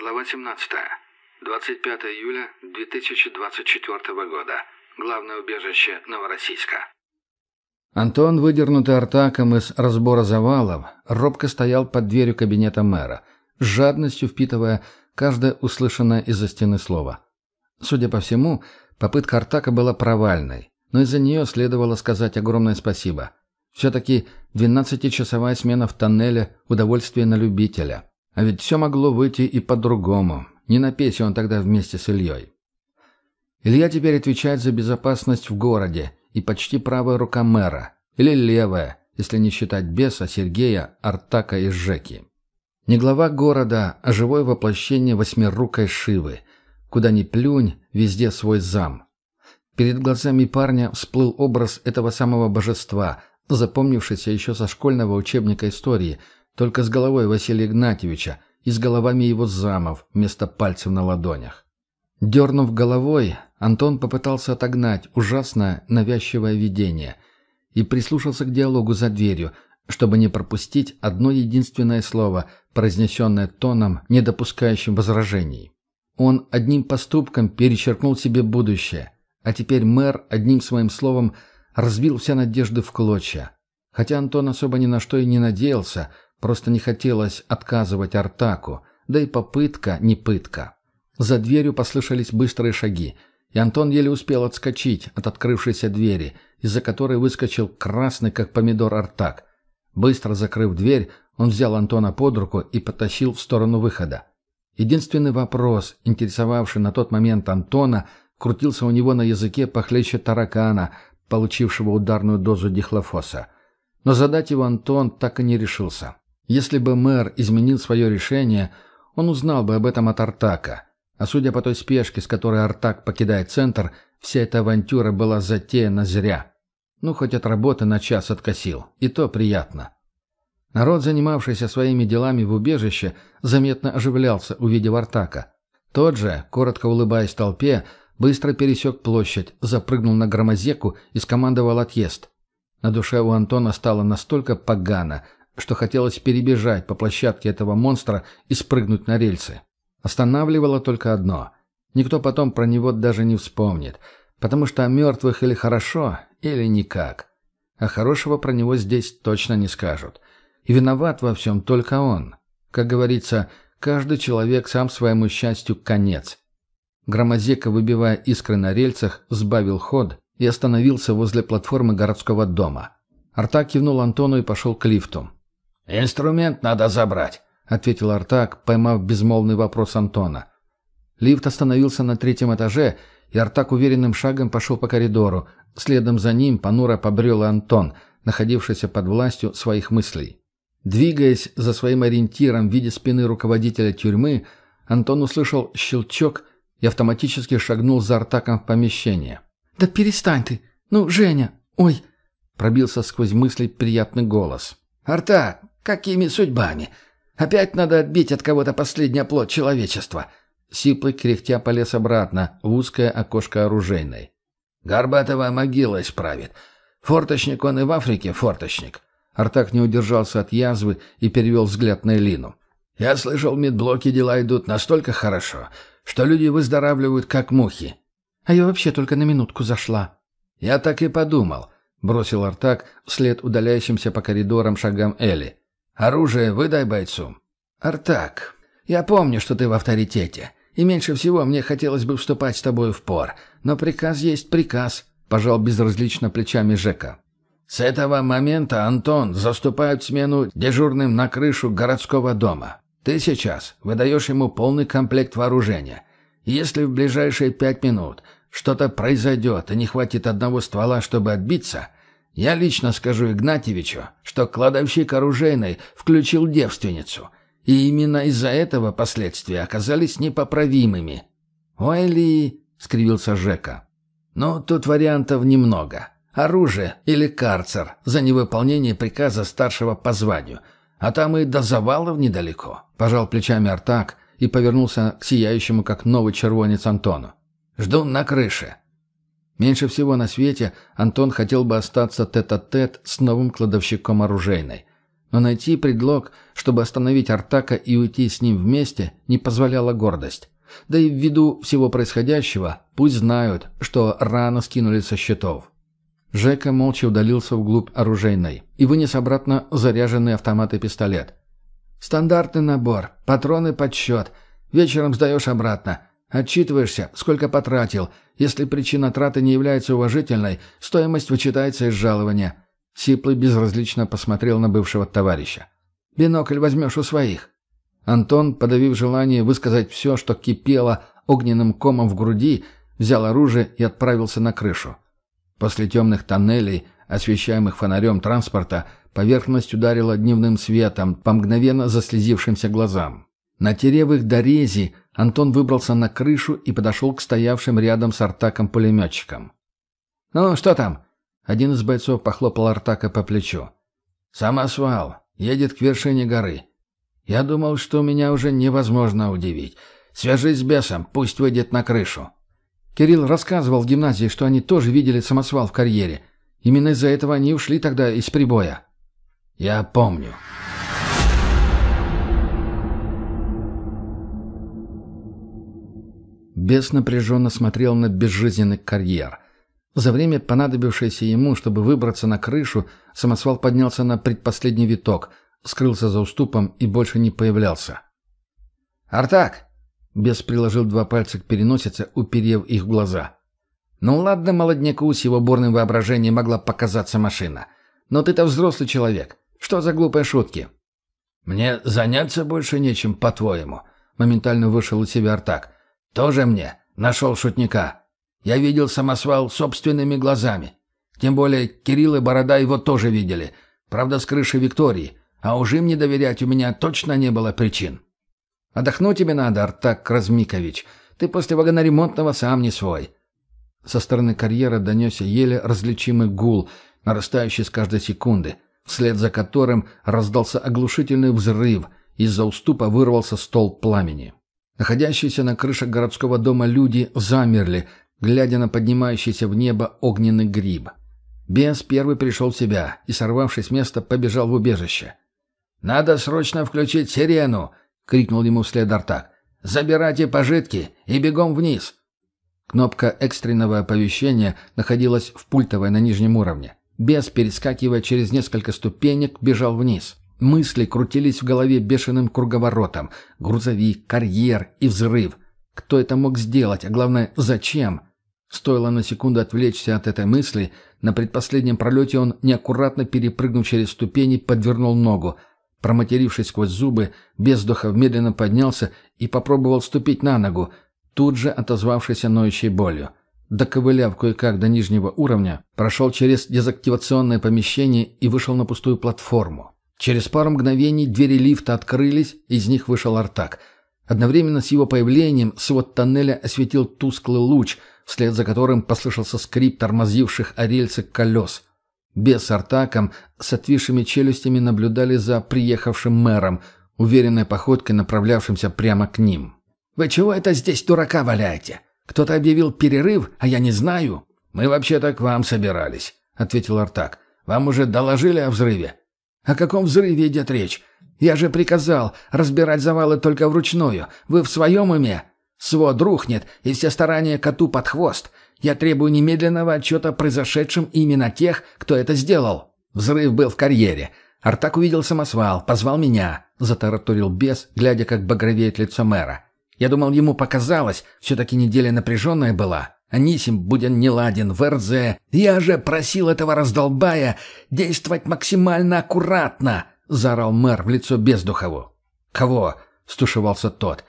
Глава 17. 25 июля 2024 года. Главное убежище Новороссийска. Антон, выдернутый артаком из разбора завалов, робко стоял под дверью кабинета мэра, с жадностью впитывая каждое услышанное из-за стены слово. Судя по всему, попытка артака была провальной, но из-за нее следовало сказать огромное спасибо. Все-таки 12-часовая смена в тоннеле – удовольствие на любителя. А ведь все могло выйти и по-другому. Не на песе он тогда вместе с Ильей. Илья теперь отвечает за безопасность в городе и почти правая рука мэра. Или левая, если не считать беса, Сергея, Артака и Жеки. Не глава города, а живое воплощение восьмирукой Шивы. Куда ни плюнь, везде свой зам. Перед глазами парня всплыл образ этого самого божества, запомнившийся еще со школьного учебника истории – только с головой Василия Игнатьевича и с головами его замов вместо пальцев на ладонях. Дернув головой, Антон попытался отогнать ужасное навязчивое видение и прислушался к диалогу за дверью, чтобы не пропустить одно единственное слово, произнесенное тоном, не допускающим возражений. Он одним поступком перечеркнул себе будущее, а теперь мэр одним своим словом разбил все надежды в клочья. Хотя Антон особо ни на что и не надеялся – Просто не хотелось отказывать Артаку, да и попытка не пытка. За дверью послышались быстрые шаги, и Антон еле успел отскочить от открывшейся двери, из-за которой выскочил красный, как помидор, Артак. Быстро закрыв дверь, он взял Антона под руку и потащил в сторону выхода. Единственный вопрос, интересовавший на тот момент Антона, крутился у него на языке похлеще таракана, получившего ударную дозу дихлофоса. Но задать его Антон так и не решился. Если бы мэр изменил свое решение, он узнал бы об этом от Артака. А судя по той спешке, с которой Артак покидает центр, вся эта авантюра была затеяна зря. Ну, хоть от работы на час откосил. И то приятно. Народ, занимавшийся своими делами в убежище, заметно оживлялся, увидев Артака. Тот же, коротко улыбаясь толпе, быстро пересек площадь, запрыгнул на громозеку и скомандовал отъезд. На душе у Антона стало настолько погано – что хотелось перебежать по площадке этого монстра и спрыгнуть на рельсы. Останавливало только одно. Никто потом про него даже не вспомнит, потому что о мертвых или хорошо, или никак. А хорошего про него здесь точно не скажут. И виноват во всем только он. Как говорится, каждый человек сам своему счастью конец. Громозека, выбивая искры на рельсах, сбавил ход и остановился возле платформы городского дома. Арта кивнул Антону и пошел к лифту. «Инструмент надо забрать», — ответил Артак, поймав безмолвный вопрос Антона. Лифт остановился на третьем этаже, и Артак уверенным шагом пошел по коридору. Следом за ним понуро побрел Антон, находившийся под властью своих мыслей. Двигаясь за своим ориентиром в виде спины руководителя тюрьмы, Антон услышал щелчок и автоматически шагнул за Артаком в помещение. «Да перестань ты! Ну, Женя! Ой!» Пробился сквозь мысли приятный голос. «Артак, Какими судьбами? Опять надо отбить от кого-то последний оплот человечества. Сиплый кряхтя полез обратно в узкое окошко оружейной. Горбатова могила исправит. Форточник он и в Африке форточник. Артак не удержался от язвы и перевел взгляд на Элину. «Я слышал, в медблоке дела идут настолько хорошо, что люди выздоравливают как мухи». «А я вообще только на минутку зашла». «Я так и подумал», — бросил Артак вслед удаляющимся по коридорам шагам Эли. Оружие выдай бойцу. Артак, я помню, что ты в авторитете, и меньше всего мне хотелось бы вступать с тобой в пор, но приказ есть приказ, пожал безразлично плечами Жека. С этого момента Антон заступает в смену дежурным на крышу городского дома. Ты сейчас выдаешь ему полный комплект вооружения. Если в ближайшие пять минут что-то произойдет и не хватит одного ствола, чтобы отбиться, я лично скажу Игнатьевичу, что кладовщик оружейной включил девственницу, и именно из-за этого последствия оказались непоправимыми. «Ой ли!» — скривился Жека. «Ну, тут вариантов немного. Оружие или карцер за невыполнение приказа старшего по званию. А там и до завалов недалеко», — пожал плечами Артак и повернулся к сияющему, как новый червонец Антону. «Жду на крыше. Меньше всего на свете Антон хотел бы остаться тет-а-тет -тет с новым кладовщиком оружейной. Но найти предлог, чтобы остановить Артака и уйти с ним вместе, не позволяла гордость. Да и ввиду всего происходящего, пусть знают, что рано скинули со счетов. Жека молча удалился вглубь оружейной и вынес обратно заряженный автомат и пистолет. «Стандартный набор, патроны под счет. Вечером сдаешь обратно. Отчитываешься, сколько потратил. Если причина траты не является уважительной, стоимость вычитается из жалования». Сиплый безразлично посмотрел на бывшего товарища. «Бинокль возьмешь у своих». Антон, подавив желание высказать все, что кипело огненным комом в груди, взял оружие и отправился на крышу. После темных тоннелей, освещаемых фонарем транспорта, поверхность ударила дневным светом по мгновенно заслезившимся глазам. Натерев их до рези, Антон выбрался на крышу и подошел к стоявшим рядом с Артаком-пулеметчикам. «Ну, что там?» Один из бойцов похлопал Артака по плечу. «Самосвал. Едет к вершине горы. Я думал, что меня уже невозможно удивить. Свяжись с бесом, пусть выйдет на крышу». Кирилл рассказывал в гимназии, что они тоже видели самосвал в карьере. Именно из-за этого они ушли тогда из прибоя. «Я помню». Бес напряженно смотрел на безжизненный карьер. За время, понадобившееся ему, чтобы выбраться на крышу, самосвал поднялся на предпоследний виток, скрылся за уступом и больше не появлялся. «Артак!» — Бес приложил два пальца к переносице, уперев их в глаза. «Ну ладно, молодняку с его бурным воображением могла показаться машина. Но ты-то взрослый человек. Что за глупые шутки?» «Мне заняться больше нечем, по-твоему», — моментально вышел из себя Артак. «Тоже мне. Нашел шутника. Я видел самосвал собственными глазами. Тем более Кирилл и Борода его тоже видели. Правда, с крыши Виктории. А уж им не доверять у меня точно не было причин». «Отдохнуть тебе надо, Артак Размикович. Ты после вагоноремонтного сам не свой». Со стороны карьера донесся еле различимый гул, нарастающий с каждой секунды, вслед за которым раздался оглушительный взрыв, из-за уступа вырвался стол пламени. Находящиеся на крыше городского дома люди замерли, глядя на поднимающийся в небо огненный гриб. Бес первый пришел в себя и, сорвавшись с места, побежал в убежище. «Надо срочно включить сирену!» — крикнул ему вслед Артак. «Забирайте пожитки и бегом вниз!» Кнопка экстренного оповещения находилась в пультовой на нижнем уровне. Бес, перескакивая через несколько ступенек, бежал вниз. Мысли крутились в голове бешеным круговоротом. Грузовик, карьер и взрыв. Кто это мог сделать, а главное, зачем? Стоило на секунду отвлечься от этой мысли, на предпоследнем пролете он, неаккуратно перепрыгнув через ступени, подвернул ногу. Проматерившись сквозь зубы, Бездухов медленно поднялся и попробовал ступить на ногу, тут же отозвавшийся ноющей болью. Доковыляв кое-как до нижнего уровня, прошел через дезактивационное помещение и вышел на пустую платформу. Через пару мгновений двери лифта открылись, из них вышел Артак. Одновременно с его появлением свод тоннеля осветил тусклый луч, вслед за которым послышался скрип тормозивших о рельсы колес. Без с Артаком с отвисшими челюстями наблюдали за приехавшим мэром, уверенной походкой направлявшимся прямо к ним. «Вы чего это здесь дурака валяете? Кто-то объявил перерыв, а я не знаю». «Мы вообще-то к вам собирались», — ответил Артак. «Вам уже доложили о взрыве?» «О каком взрыве идет речь? Я же приказал разбирать завалы только вручную. Вы в своем уме? Свод рухнет, и все старания коту под хвост. Я требую немедленного отчета о произошедшем именно тех, кто это сделал. Взрыв был в карьере. Артак увидел самосвал, позвал меня», — затараторил бес, глядя, как багровеет лицо мэра. «Я думал, ему показалось, все-таки неделя напряженная была. Анисим, будь он неладен, в РЗ. Я же просил этого раздолбая действовать максимально аккуратно, заорал мэр в лицо Бездухову. Кого? стушевался тот.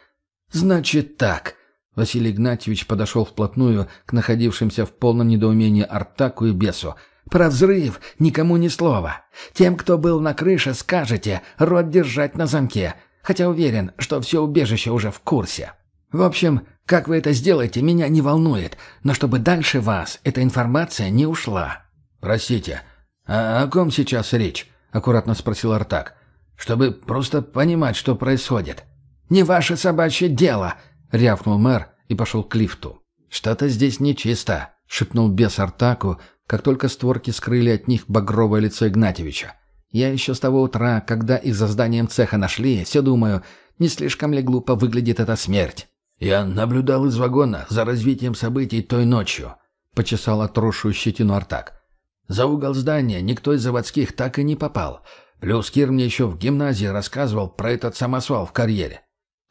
Значит так. Василий Игнатьевич подошел вплотную к находившимся в полном недоумении Артаку и Бесу. «Про взрыв никому ни слова. Тем, кто был на крыше, скажете, рот держать на замке. Хотя уверен, что все убежище уже в курсе. В общем, как вы это сделаете, меня не волнует, но чтобы дальше вас эта информация не ушла». «Простите, а о ком сейчас речь?» — аккуратно спросил Артак. «Чтобы просто понимать, что происходит». «Не ваше собачье дело!» — рявкнул мэр и пошел к лифту. «Что-то здесь нечисто», — шепнул бес Артаку, как только створки скрыли от них багровое лицо Игнатьевича. Я еще с того утра, когда их за зданием цеха нашли, все думаю, не слишком ли глупо выглядит эта смерть. Я наблюдал из вагона за развитием событий той ночью, почесал отросшую щетину Артак. За угол здания никто из заводских так и не попал. Плюс Кир мне еще в гимназии рассказывал про этот самосвал в карьере.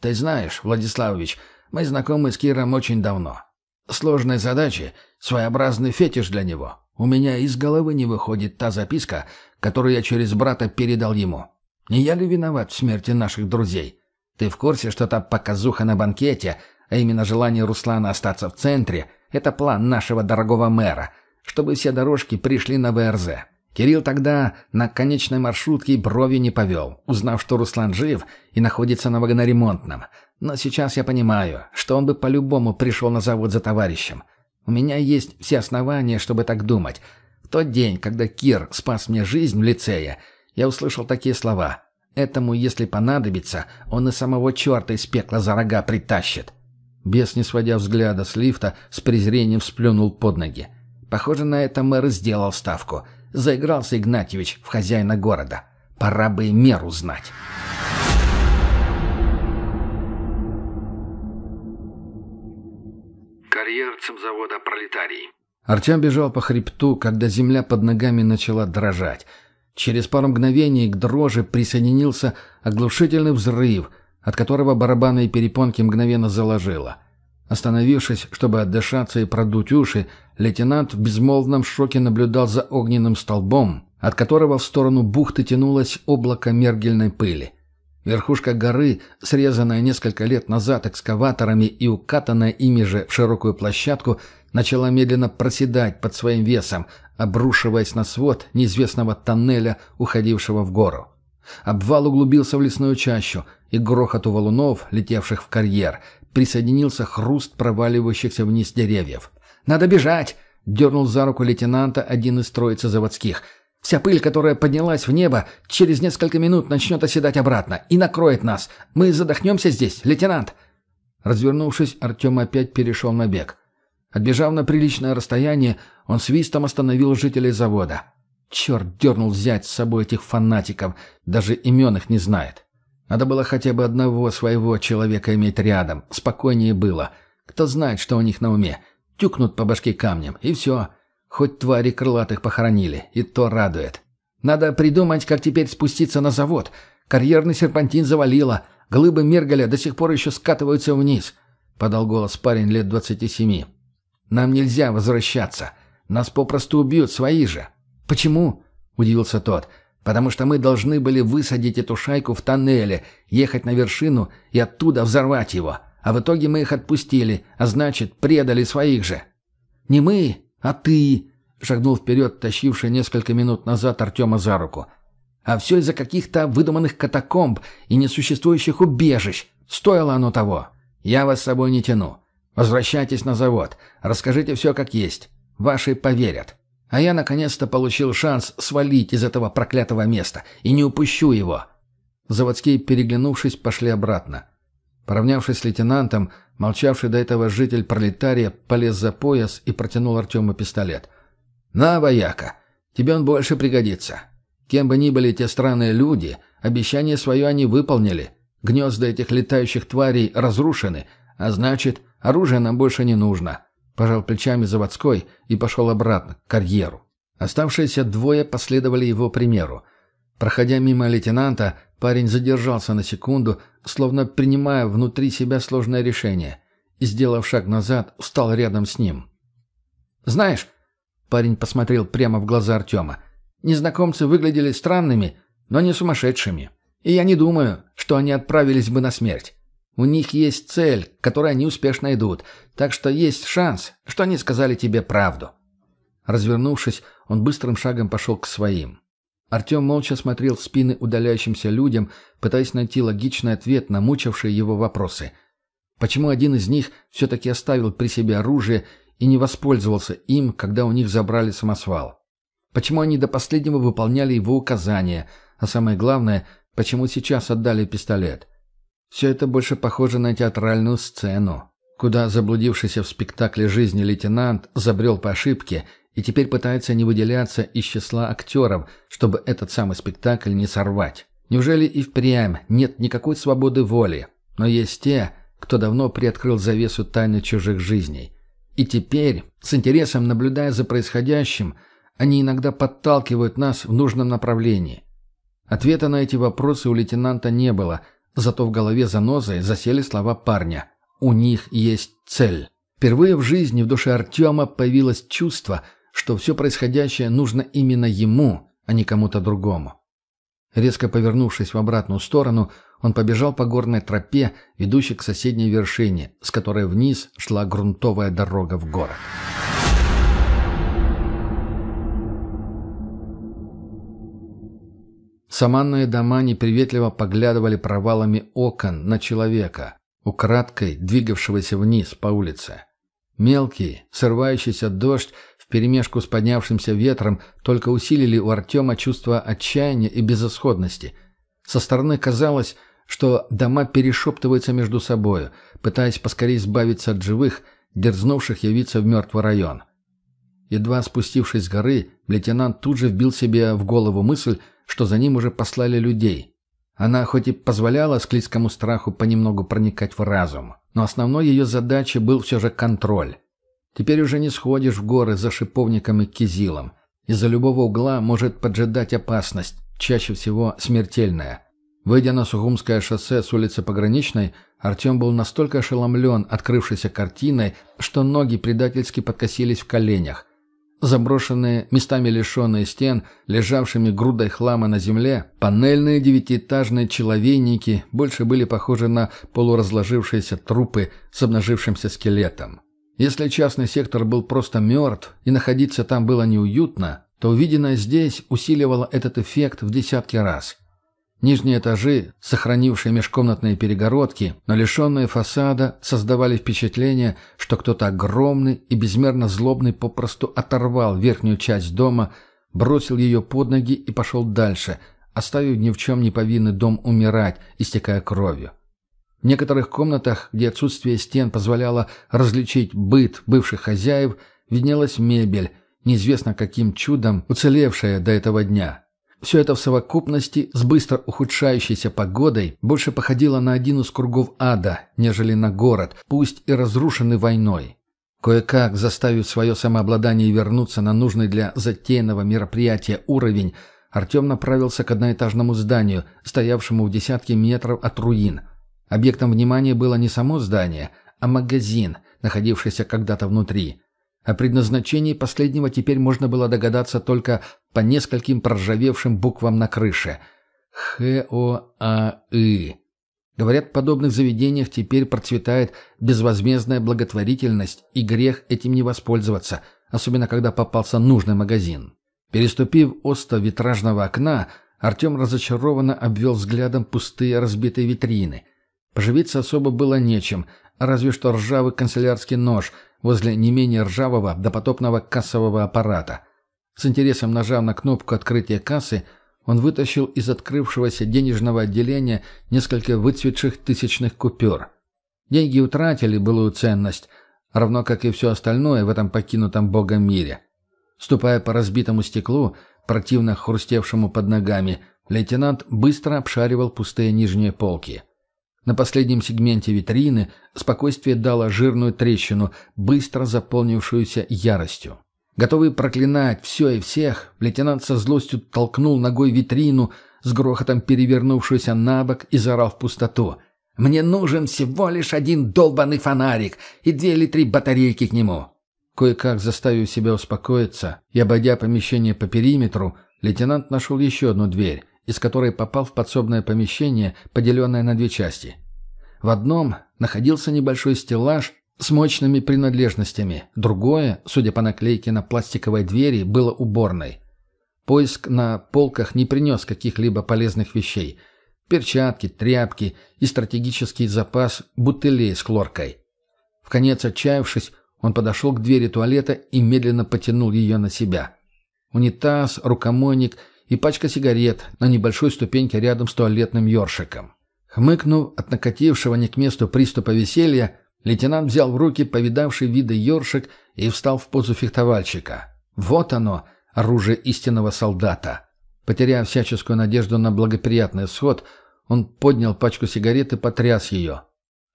Ты знаешь, Владиславович, мы знакомы с Киром очень давно. Сложные задачи — своеобразный фетиш для него. У меня из головы не выходит та записка, которую я через брата передал ему. Не я ли виноват в смерти наших друзей? Ты в курсе, что та показуха на банкете, а именно желание Руслана остаться в центре, это план нашего дорогого мэра, чтобы все дорожки пришли на ВРЗ. Кирилл тогда на конечной маршрутке брови не повел, узнав, что Руслан жив и находится на вагоноремонтном. Но сейчас я понимаю, что он бы по-любому пришел на завод за товарищем. У меня есть все основания, чтобы так думать. В тот день, когда Кир спас мне жизнь в лицее, я услышал такие слова. «Этому, если понадобится, он и самого черта из пекла за рога притащит». Бес, не сводя взгляда с лифта, с презрением сплюнул под ноги. Похоже, на это мэр сделал ставку. Заигрался Игнатьевич в хозяина города. Пора бы и меру знать. Карьер завода «Пролетарий». Артем бежал по хребту, когда земля под ногами начала дрожать. Через пару мгновений к дрожи присоединился оглушительный взрыв, от которого барабаны и перепонки мгновенно заложило. Остановившись, чтобы отдышаться и продуть уши, лейтенант в безмолвном шоке наблюдал за огненным столбом, от которого в сторону бухты тянулось облако мергельной пыли. Верхушка горы, срезанная несколько лет назад экскаваторами и укатанная ими же в широкую площадку, начала медленно проседать под своим весом, обрушиваясь на свод неизвестного тоннеля, уходившего в гору. Обвал углубился в лесную чащу, и грохоту валунов, летевших в карьер, присоединился хруст проваливающихся вниз деревьев. «Надо бежать!» — дернул за руку лейтенанта один из троицы заводских — Вся пыль, которая поднялась в небо, через несколько минут начнет оседать обратно и накроет нас. Мы задохнемся здесь, лейтенант!» Развернувшись, Артем опять перешел на бег. Отбежав на приличное расстояние, он свистом остановил жителей завода. Черт дернул взять с собой этих фанатиков, даже имен их не знает. Надо было хотя бы одного своего человека иметь рядом, спокойнее было. Кто знает, что у них на уме. Тюкнут по башке камнем, и все. Хоть твари крылатых похоронили, и то радует. Надо придумать, как теперь спуститься на завод. Карьерный серпантин завалило. Глыбы Мергаля до сих пор еще скатываются вниз. Подал голос парень лет двадцати семи. Нам нельзя возвращаться. Нас попросту убьют свои же. Почему? Удивился тот. Потому что мы должны были высадить эту шайку в тоннеле, ехать на вершину и оттуда взорвать его. А в итоге мы их отпустили, а значит, предали своих же. Не мы, «А ты?» — шагнул вперед, тащивший несколько минут назад Артема за руку. «А все из-за каких-то выдуманных катакомб и несуществующих убежищ. Стоило оно того. Я вас с собой не тяну. Возвращайтесь на завод. Расскажите все как есть. Ваши поверят. А я наконец-то получил шанс свалить из этого проклятого места и не упущу его». Заводские, переглянувшись, пошли обратно. Поравнявшись с лейтенантом, молчавший до этого житель пролетария полез за пояс и протянул Артему пистолет. «На, вояка, тебе он больше пригодится. Кем бы ни были те странные люди, обещание свое они выполнили. Гнезда этих летающих тварей разрушены, а значит, оружие нам больше не нужно». Пожал плечами заводской и пошел обратно, к карьеру. Оставшиеся двое последовали его примеру. Проходя мимо лейтенанта, парень задержался на секунду, словно принимая внутри себя сложное решение, и, сделав шаг назад, встал рядом с ним. «Знаешь...» — парень посмотрел прямо в глаза Артема. «Незнакомцы выглядели странными, но не сумасшедшими. И я не думаю, что они отправились бы на смерть. У них есть цель, к которой они успешно идут, так что есть шанс, что они сказали тебе правду». Развернувшись, он быстрым шагом пошел к своим. Артем молча смотрел в спины удаляющимся людям, пытаясь найти логичный ответ на мучившие его вопросы. Почему один из них все-таки оставил при себе оружие и не воспользовался им, когда у них забрали самосвал? Почему они до последнего выполняли его указания, а самое главное, почему сейчас отдали пистолет? Все это больше похоже на театральную сцену, куда заблудившийся в спектакле жизни лейтенант забрел по ошибке и теперь пытается не выделяться из числа актеров, чтобы этот самый спектакль не сорвать. Неужели и впрямь нет никакой свободы воли? Но есть те, кто давно приоткрыл завесу тайны чужих жизней. И теперь, с интересом наблюдая за происходящим, они иногда подталкивают нас в нужном направлении. Ответа на эти вопросы у лейтенанта не было, зато в голове занозой засели слова парня. «У них есть цель». Впервые в жизни в душе Артема появилось чувство, что все происходящее нужно именно ему, а не кому-то другому. Резко повернувшись в обратную сторону, он побежал по горной тропе, ведущей к соседней вершине, с которой вниз шла грунтовая дорога в город. Саманные дома неприветливо поглядывали провалами окон на человека, украдкой двигавшегося вниз по улице. Мелкий, срывающийся дождь вперемешку с поднявшимся ветром только усилили у Артема чувство отчаяния и безысходности. Со стороны казалось, что дома перешептываются между собою, пытаясь поскорее избавиться от живых, дерзнувших явиться в мертвый район. Едва спустившись с горы, лейтенант тут же вбил себе в голову мысль, что за ним уже послали людей. Она хоть и позволяла склизкому страху понемногу проникать в разум, но основной ее задачей был все же контроль. Теперь уже не сходишь в горы за шиповником и кизилом. Из-за любого угла может поджидать опасность, чаще всего смертельная. Выйдя на Сухумское шоссе с улицы Пограничной, Артем был настолько ошеломлен открывшейся картиной, что ноги предательски подкосились в коленях. Заброшенные, местами лишенные стен, лежавшими грудой хлама на земле, панельные девятиэтажные человейники больше были похожи на полуразложившиеся трупы с обнажившимся скелетом. Если частный сектор был просто мертв и находиться там было неуютно, то увиденное здесь усиливало этот эффект в десятки раз – Нижние этажи, сохранившие межкомнатные перегородки, но лишенные фасада, создавали впечатление, что кто-то огромный и безмерно злобный попросту оторвал верхнюю часть дома, бросил ее под ноги и пошел дальше, оставив ни в чем не повинный дом умирать, истекая кровью. В некоторых комнатах, где отсутствие стен позволяло различить быт бывших хозяев, виднелась мебель, неизвестно каким чудом уцелевшая до этого дня. Все это в совокупности с быстро ухудшающейся погодой больше походило на один из кругов ада, нежели на город, пусть и разрушенный войной. Кое-как, заставив свое самообладание вернуться на нужный для затеянного мероприятия уровень, Артем направился к одноэтажному зданию, стоявшему в десятке метров от руин. Объектом внимания было не само здание, а магазин, находившийся когда-то внутри. О предназначении последнего теперь можно было догадаться только по нескольким проржавевшим буквам на крыше. Х-О-А-И. Говорят, в подобных заведениях теперь процветает безвозмездная благотворительность, и грех этим не воспользоваться, особенно когда попался нужный магазин. Переступив осто витражного окна, Артем разочарованно обвел взглядом пустые разбитые витрины. Поживиться особо было нечем, разве что ржавый канцелярский нож – возле не менее ржавого допотопного кассового аппарата. С интересом нажав на кнопку открытия кассы, он вытащил из открывшегося денежного отделения несколько выцветших тысячных купюр. Деньги утратили былую ценность, равно как и все остальное в этом покинутом богом мире. Ступая по разбитому стеклу, противно хрустевшему под ногами, лейтенант быстро обшаривал пустые нижние полки. На последнем сегменте витрины спокойствие дало жирную трещину, быстро заполнившуюся яростью. Готовый проклинать все и всех, лейтенант со злостью толкнул ногой витрину, с грохотом перевернувшуюся на бок и заорал в пустоту. «Мне нужен всего лишь один долбанный фонарик и две или три батарейки к нему». Кое-как заставив себя успокоиться и обойдя помещение по периметру, лейтенант нашел еще одну дверь, из которой попал в подсобное помещение, поделенное на две части. В одном находился небольшой стеллаж с мощными принадлежностями, другое, судя по наклейке на пластиковой двери, было уборной. Поиск на полках не принес каких-либо полезных вещей. Перчатки, тряпки и стратегический запас бутылей с хлоркой. В конец отчаявшись, он подошел к двери туалета и медленно потянул ее на себя. Унитаз, рукомойник и пачка сигарет на небольшой ступеньке рядом с туалетным ёршиком. Хмыкнув от накатившего не к месту приступа веселья, лейтенант взял в руки повидавший виды ёршик и встал в позу фехтовальщика. Вот оно, оружие истинного солдата. Потеряв всяческую надежду на благоприятный исход, он поднял пачку сигарет и потряс ее.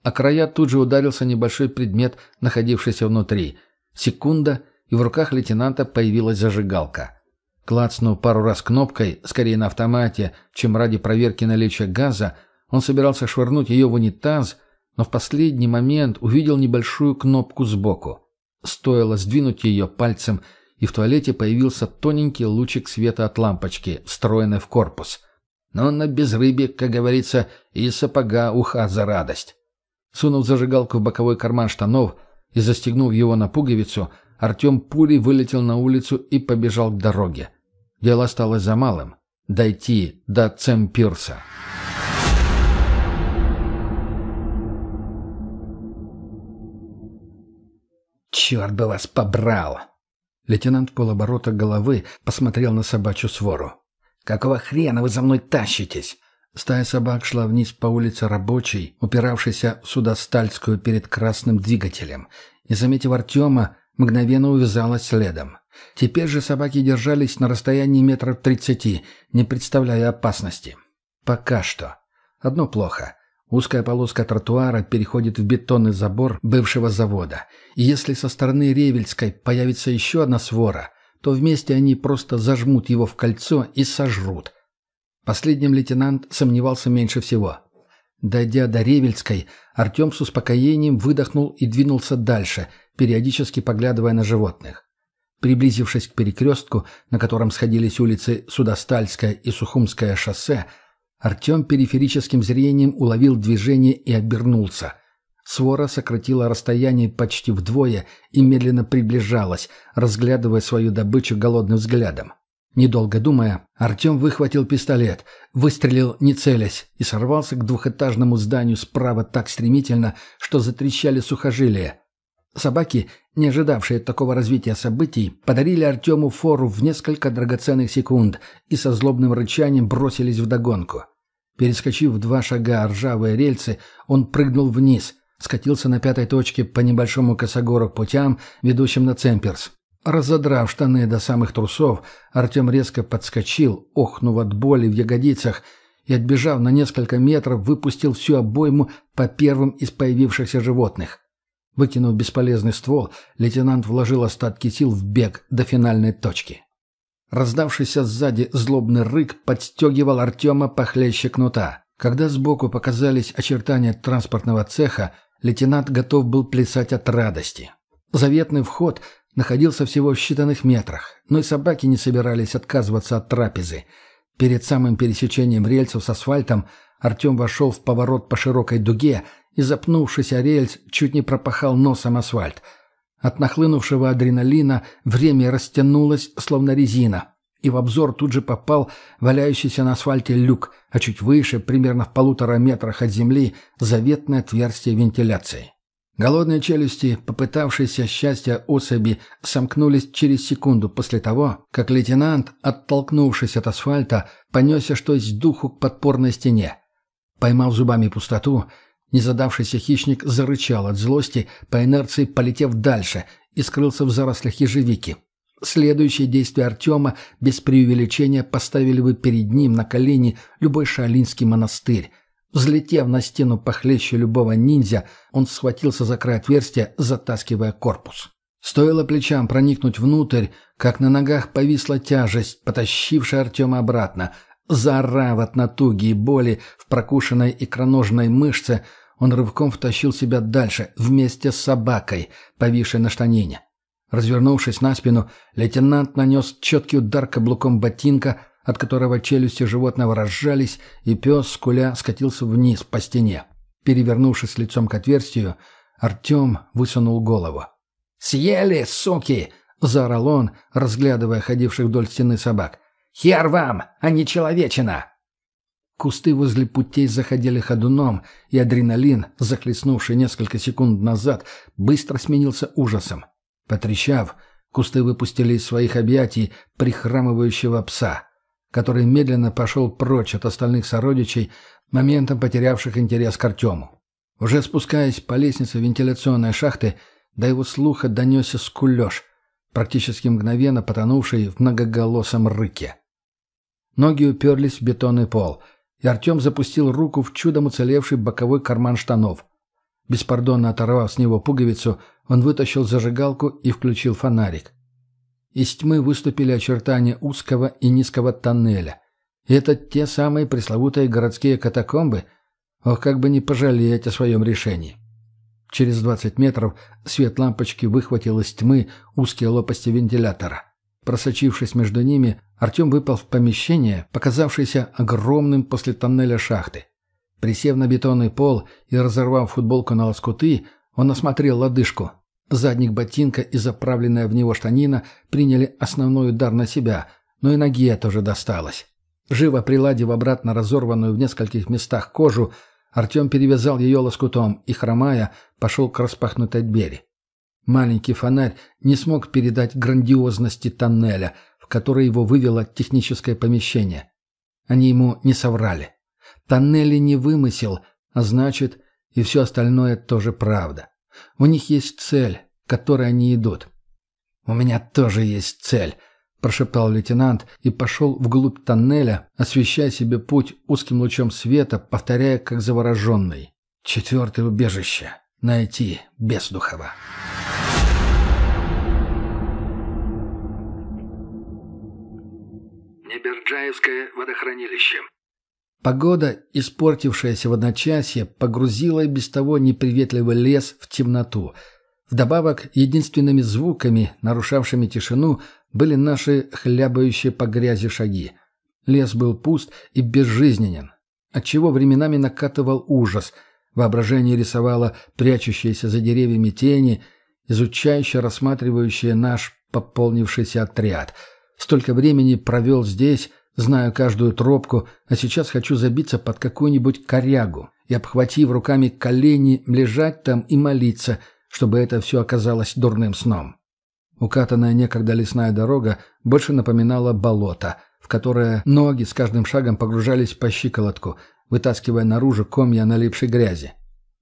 А края тут же ударился небольшой предмет, находившийся внутри. Секунда, и в руках лейтенанта появилась зажигалка. Клацнув пару раз кнопкой, скорее на автомате, чем ради проверки наличия газа, он собирался швырнуть ее в унитаз, но в последний момент увидел небольшую кнопку сбоку. Стоило сдвинуть ее пальцем, и в туалете появился тоненький лучик света от лампочки, встроенный в корпус. Но на безрыбье, как говорится, и сапога уха за радость. Сунув зажигалку в боковой карман штанов и застегнув его на пуговицу, Артем пулей вылетел на улицу и побежал к дороге. Дело осталось за малым — дойти до Цемпирса. «Черт бы вас побрал!» Лейтенант полоборота головы посмотрел на собачью свору. «Какого хрена вы за мной тащитесь?» Стая собак шла вниз по улице Рабочей, упиравшейся в Судостальскую перед красным двигателем, и, заметив Артема, мгновенно увязалась следом. Теперь же собаки держались на расстоянии метров тридцати, не представляя опасности. Пока что. Одно плохо. Узкая полоска тротуара переходит в бетонный забор бывшего завода. И если со стороны Ревельской появится еще одна свора, то вместе они просто зажмут его в кольцо и сожрут – Последним лейтенант сомневался меньше всего. Дойдя до Ревельской, Артем с успокоением выдохнул и двинулся дальше, периодически поглядывая на животных. Приблизившись к перекрестку, на котором сходились улицы Судостальское и Сухумское шоссе, Артем периферическим зрением уловил движение и обернулся. Свора сократила расстояние почти вдвое и медленно приближалась, разглядывая свою добычу голодным взглядом. Недолго думая, Артем выхватил пистолет, выстрелил не целясь и сорвался к двухэтажному зданию справа так стремительно, что затрещали сухожилия. Собаки, не ожидавшие такого развития событий, подарили Артему фору в несколько драгоценных секунд и со злобным рычанием бросились вдогонку. Перескочив два шага ржавые рельсы, он прыгнул вниз, скатился на пятой точке по небольшому косогору путям, ведущим на Цемперс. Разодрав штаны до самых трусов, Артем резко подскочил, охнув от боли в ягодицах, и, отбежав на несколько метров, выпустил всю обойму по первым из появившихся животных. Выкинув бесполезный ствол, лейтенант вложил остатки сил в бег до финальной точки. Раздавшийся сзади злобный рык подстегивал Артема похлеще кнута. Когда сбоку показались очертания транспортного цеха, лейтенант готов был плясать от радости. Заветный вход находился всего в считанных метрах, но и собаки не собирались отказываться от трапезы. Перед самым пересечением рельсов с асфальтом Артем вошел в поворот по широкой дуге и, запнувшись о рельс, чуть не пропахал носом асфальт. От нахлынувшего адреналина время растянулось, словно резина, и в обзор тут же попал валяющийся на асфальте люк, а чуть выше, примерно в полутора метрах от земли, заветное отверстие вентиляции. Голодные челюсти, попытавшиеся счастья особи, сомкнулись через секунду после того, как лейтенант, оттолкнувшись от асфальта, понесся что есть духу к подпорной стене. Поймав зубами пустоту, незадавшийся хищник зарычал от злости, по инерции полетев дальше и скрылся в зарослях ежевики. Следующие действия Артема без преувеличения поставили бы перед ним на колени любой шаолинский монастырь, Взлетев на стену похлеще любого ниндзя, он схватился за край отверстия, затаскивая корпус. Стоило плечам проникнуть внутрь, как на ногах повисла тяжесть, потащившая Артема обратно. Заорав от натуги и боли в прокушенной икроножной мышце, он рывком втащил себя дальше, вместе с собакой, повисшей на штанине. Развернувшись на спину, лейтенант нанес четкий удар каблуком ботинка – от которого челюсти животного разжались, и пес, скуля, скатился вниз по стене. Перевернувшись лицом к отверстию, Артем высунул голову. «Съели, суки!» — заорал он, разглядывая ходивших вдоль стены собак. «Хер вам, а не человечина!» Кусты возле путей заходили ходуном, и адреналин, захлестнувший несколько секунд назад, быстро сменился ужасом. Потрещав, кусты выпустили из своих объятий прихрамывающего пса который медленно пошел прочь от остальных сородичей, моментом потерявших интерес к Артему. Уже спускаясь по лестнице вентиляционной шахты, до его слуха донесся скулеж. практически мгновенно потонувший в многоголосом рыке. Ноги уперлись в бетонный пол, и Артем запустил руку в чудом уцелевший боковой карман штанов. Беспардонно оторвав с него пуговицу, он вытащил зажигалку и включил фонарик. Из тьмы выступили очертания узкого и низкого тоннеля. И это те самые пресловутые городские катакомбы? Ох, как бы не пожалеть о своем решении. Через двадцать метров свет лампочки выхватил из тьмы узкие лопасти вентилятора. Просочившись между ними, Артем выпал в помещение, показавшееся огромным после тоннеля шахты. Присев на бетонный пол и разорвав футболку на лоскуты, он осмотрел лодыжку. Задник ботинка и заправленная в него штанина приняли основной удар на себя, но и ноге тоже досталось. Живо приладив обратно разорванную в нескольких местах кожу, Артем перевязал ее лоскутом и, хромая, пошел к распахнутой двери. Маленький фонарь не смог передать грандиозности тоннеля, в который его вывело техническое помещение. Они ему не соврали. Тоннели не вымысел, а значит, и все остальное тоже правда. У них есть цель, к которой они идут. «У меня тоже есть цель», — прошептал лейтенант и пошел вглубь тоннеля, освещая себе путь узким лучом света, повторяя как завороженный. «Четвертое убежище. Найти Бездухова». Неберджаевское водохранилище. Погода, испортившаяся в одночасье, погрузила и без того неприветливый лес в темноту. Вдобавок, единственными звуками, нарушавшими тишину, были наши хлябающие по грязи шаги. Лес был пуст и безжизненен, отчего временами накатывал ужас. Воображение рисовало прячущиеся за деревьями тени, изучающе рассматривающие наш пополнившийся отряд. Столько времени провел здесь, Знаю каждую тропку, а сейчас хочу забиться под какую-нибудь корягу и, обхватив руками колени, лежать там и молиться, чтобы это все оказалось дурным сном. Укатанная некогда лесная дорога больше напоминала болото, в которое ноги с каждым шагом погружались по щиколотку, вытаскивая наружу комья налипшей грязи.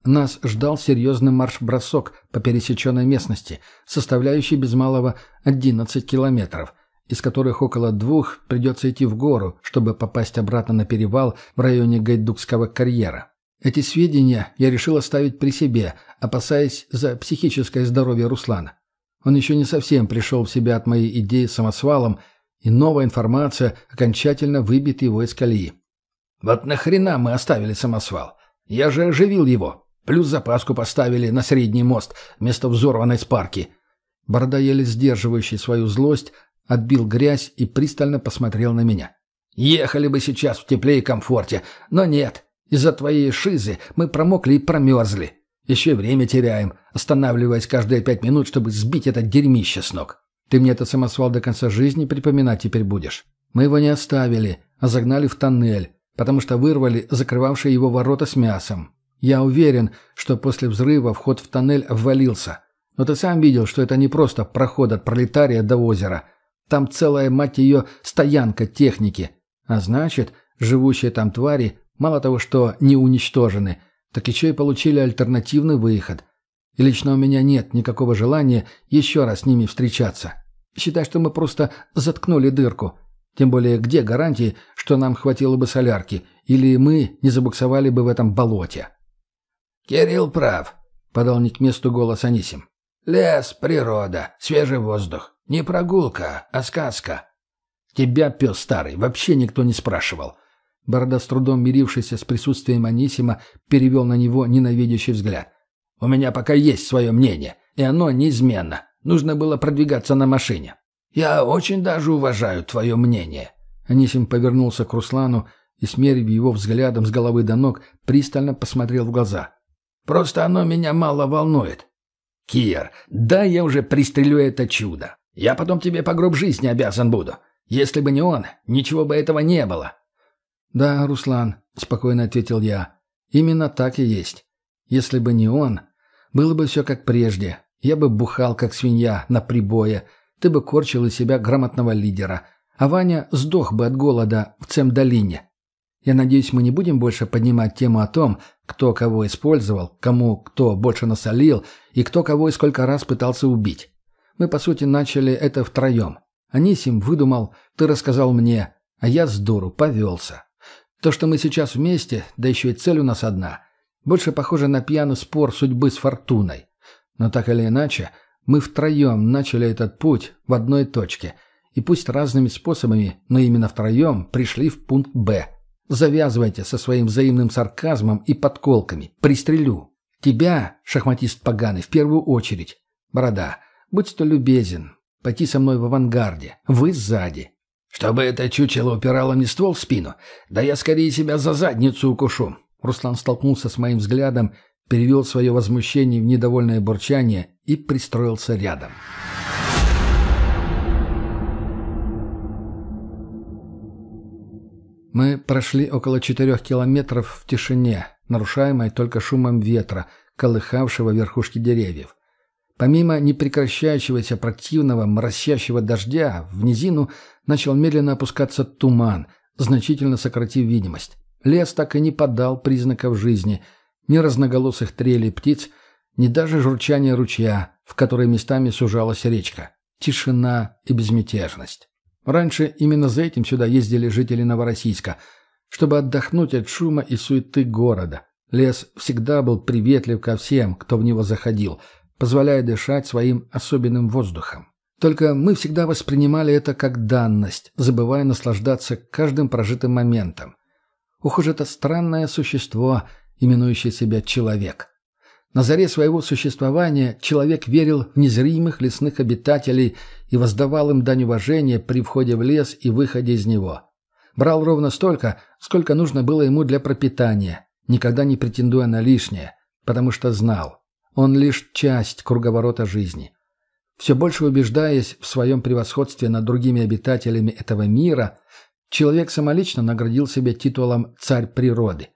Нас ждал серьезный марш-бросок по пересеченной местности, составляющий без малого 11 километров – из которых около двух придется идти в гору, чтобы попасть обратно на перевал в районе Гайдукского карьера. Эти сведения я решил оставить при себе, опасаясь за психическое здоровье Руслана. Он еще не совсем пришел в себя от моей идеи с самосвалом, и новая информация окончательно выбит его из колеи. «Вот нахрена мы оставили самосвал? Я же оживил его. Плюс запаску поставили на средний мост вместо взорванной спарки». Борода, еле сдерживающий свою злость, отбил грязь и пристально посмотрел на меня. «Ехали бы сейчас в тепле и комфорте, но нет. Из-за твоей шизы мы промокли и промерзли. Еще время теряем, останавливаясь каждые пять минут, чтобы сбить это дерьмище с ног. Ты мне этот самосвал до конца жизни припоминать теперь будешь. Мы его не оставили, а загнали в тоннель, потому что вырвали закрывавшие его ворота с мясом. Я уверен, что после взрыва вход в тоннель обвалился. Но ты сам видел, что это не просто проход от пролетария до озера, там целая, мать ее, стоянка техники. А значит, живущие там твари мало того, что не уничтожены, так еще и получили альтернативный выход. И лично у меня нет никакого желания еще раз с ними встречаться. Считай, что мы просто заткнули дырку. Тем более, где гарантии, что нам хватило бы солярки, или мы не забуксовали бы в этом болоте? «Кирилл прав», — подал не к месту голос Анисим. «Лес, природа, свежий воздух. Не прогулка, а сказка. Тебя, пес старый, вообще никто не спрашивал. Борода, с трудом мирившийся с присутствием Анисима, перевел на него ненавидящий взгляд. «У меня пока есть свое мнение, и оно неизменно. Нужно было продвигаться на машине. Я очень даже уважаю твое мнение». Анисим повернулся к Руслану и, смерив его взглядом с головы до ног, пристально посмотрел в глаза. «Просто оно меня мало волнует. Кир, да я уже пристрелю это чудо. Я потом тебе по гроб жизни обязан буду. Если бы не он, ничего бы этого не было». «Да, Руслан», — спокойно ответил я. «Именно так и есть. Если бы не он, было бы все как прежде. Я бы бухал, как свинья, на прибое. Ты бы корчил из себя грамотного лидера. А Ваня сдох бы от голода в Цемдолине. Я надеюсь, мы не будем больше поднимать тему о том, кто кого использовал, кому кто больше насолил и кто кого и сколько раз пытался убить. Мы, по сути, начали это втроем. Анисим выдумал, ты рассказал мне, а я с дуру повелся. То, что мы сейчас вместе, да еще и цель у нас одна, больше похоже на пьяный спор судьбы с фортуной. Но так или иначе, мы втроем начали этот путь в одной точке, и пусть разными способами, но именно втроем пришли в пункт «Б». Завязывайте со своим взаимным сарказмом и подколками. Пристрелю. Тебя, шахматист поганый, в первую очередь. Борода, будь столь любезен. Пойти со мной в авангарде. Вы сзади. Чтобы это чучело упирало мне ствол в спину, да я скорее себя за задницу укушу. Руслан столкнулся с моим взглядом, перевел свое возмущение в недовольное бурчание и пристроился рядом. Мы прошли около четырех километров в тишине, нарушаемой только шумом ветра, колыхавшего верхушки деревьев. Помимо непрекращающегося противного моросящего дождя, в низину начал медленно опускаться туман, значительно сократив видимость. Лес так и не подал признаков жизни, ни разноголосых трелей птиц, ни даже журчания ручья, в которой местами сужалась речка. Тишина и безмятежность. Раньше именно за этим сюда ездили жители Новороссийска, чтобы отдохнуть от шума и суеты города. Лес всегда был приветлив ко всем, кто в него заходил, позволяя дышать своим особенным воздухом. Только мы всегда воспринимали это как данность, забывая наслаждаться каждым прожитым моментом. Ух уж это странное существо, именующее себя человек. На заре своего существования человек верил в незримых лесных обитателей и воздавал им дань уважения при входе в лес и выходе из него. Брал ровно столько, сколько нужно было ему для пропитания, никогда не претендуя на лишнее, потому что знал, он лишь часть круговорота жизни. Все больше убеждаясь в своем превосходстве над другими обитателями этого мира, человек самолично наградил себя титулом «царь природы».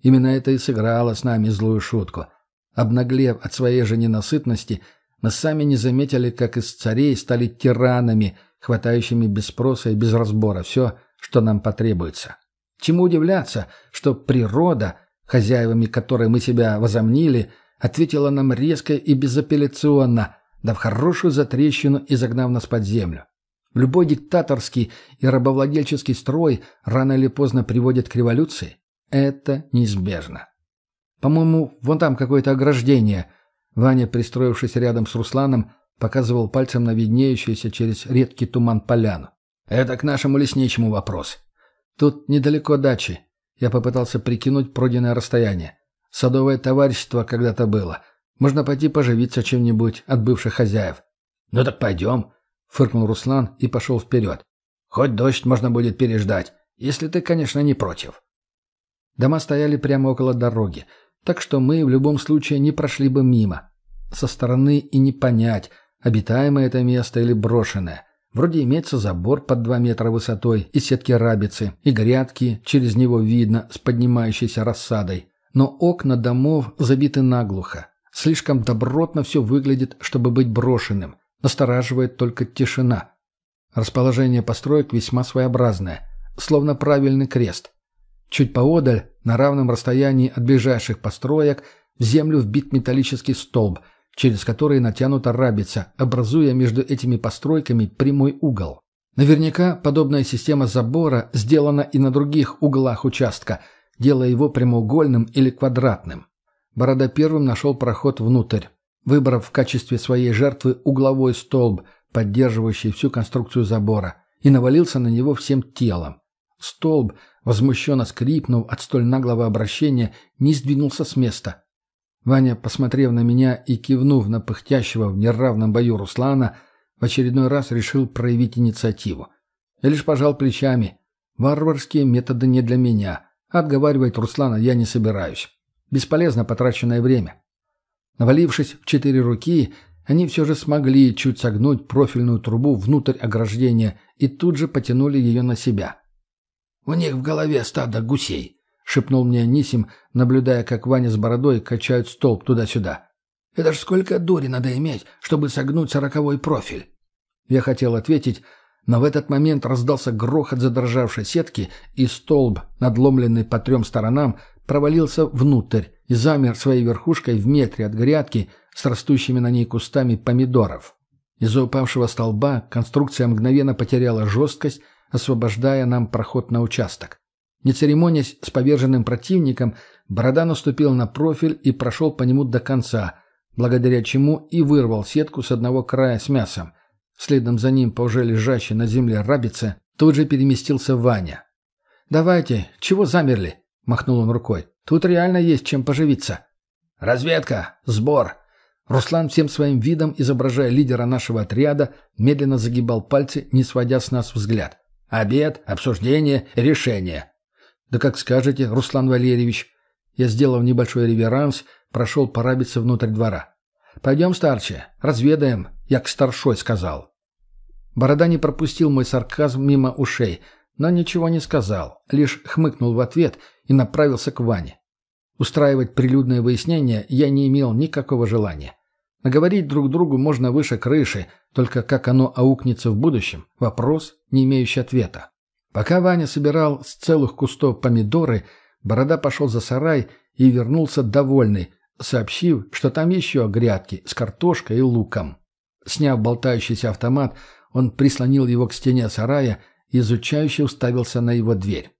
Именно это и сыграло с нами злую шутку – Обнаглев от своей же ненасытности, мы сами не заметили, как из царей стали тиранами, хватающими без спроса и без разбора все, что нам потребуется. Чему удивляться, что природа, хозяевами которой мы себя возомнили, ответила нам резко и безапелляционно, да в хорошую затрещину и загнав нас под землю. Любой диктаторский и рабовладельческий строй рано или поздно приводит к революции. Это неизбежно. По-моему, вон там какое-то ограждение». Ваня, пристроившись рядом с Русланом, показывал пальцем на виднеющуюся через редкий туман поляну. «Это к нашему лесничему вопрос. Тут недалеко дачи. Я попытался прикинуть пройденное расстояние. Садовое товарищество когда-то было. Можно пойти поживиться чем-нибудь от бывших хозяев». «Ну так пойдем», — фыркнул Руслан и пошел вперед. «Хоть дождь можно будет переждать, если ты, конечно, не против». Дома стояли прямо около дороги, так что мы в любом случае не прошли бы мимо. Со стороны и не понять, обитаемое это место или брошенное. Вроде имеется забор под два метра высотой и сетки рабицы, и грядки, через него видно, с поднимающейся рассадой. Но окна домов забиты наглухо. Слишком добротно все выглядит, чтобы быть брошенным. Настораживает только тишина. Расположение построек весьма своеобразное, словно правильный крест. Чуть поодаль, на равном расстоянии от ближайших построек, в землю вбит металлический столб, через который натянута рабица, образуя между этими постройками прямой угол. Наверняка подобная система забора сделана и на других углах участка, делая его прямоугольным или квадратным. Борода первым нашел проход внутрь, выбрав в качестве своей жертвы угловой столб, поддерживающий всю конструкцию забора, и навалился на него всем телом. Столб – возмущенно скрипнув от столь наглого обращения, не сдвинулся с места. Ваня, посмотрев на меня и кивнув на пыхтящего в неравном бою Руслана, в очередной раз решил проявить инициативу. Я лишь пожал плечами. Варварские методы не для меня. Отговаривать Руслана я не собираюсь. Бесполезно потраченное время. Навалившись в четыре руки, они все же смогли чуть согнуть профильную трубу внутрь ограждения и тут же потянули ее на себя. «У них в голове стадо гусей», — шепнул мне Анисим, наблюдая, как Ваня с бородой качают столб туда-сюда. «Это ж сколько дури надо иметь, чтобы согнуть сороковой профиль?» Я хотел ответить, но в этот момент раздался грохот задрожавшей сетки, и столб, надломленный по трем сторонам, провалился внутрь и замер своей верхушкой в метре от грядки с растущими на ней кустами помидоров. Из-за упавшего столба конструкция мгновенно потеряла жесткость, освобождая нам проход на участок. Не церемонясь с поверженным противником, Борода наступил на профиль и прошел по нему до конца, благодаря чему и вырвал сетку с одного края с мясом. Следом за ним по уже лежащей на земле рабице тут же переместился Ваня. «Давайте, чего замерли?» — махнул он рукой. «Тут реально есть чем поживиться». «Разведка! Сбор!» Руслан всем своим видом, изображая лидера нашего отряда, медленно загибал пальцы, не сводя с нас взгляд. «Обед, обсуждение, решение!» «Да как скажете, Руслан Валерьевич!» Я, сделав небольшой реверанс, прошел порабиться внутрь двора. «Пойдем, старче, разведаем», — я к старшой сказал. Борода не пропустил мой сарказм мимо ушей, но ничего не сказал, лишь хмыкнул в ответ и направился к Ване. Устраивать прилюдное выяснение я не имел никакого желания. Наговорить друг другу можно выше крыши, только как оно аукнется в будущем – вопрос, не имеющий ответа. Пока Ваня собирал с целых кустов помидоры, Борода пошел за сарай и вернулся довольный, сообщив, что там еще грядки с картошкой и луком. Сняв болтающийся автомат, он прислонил его к стене сарая и изучающе уставился на его дверь.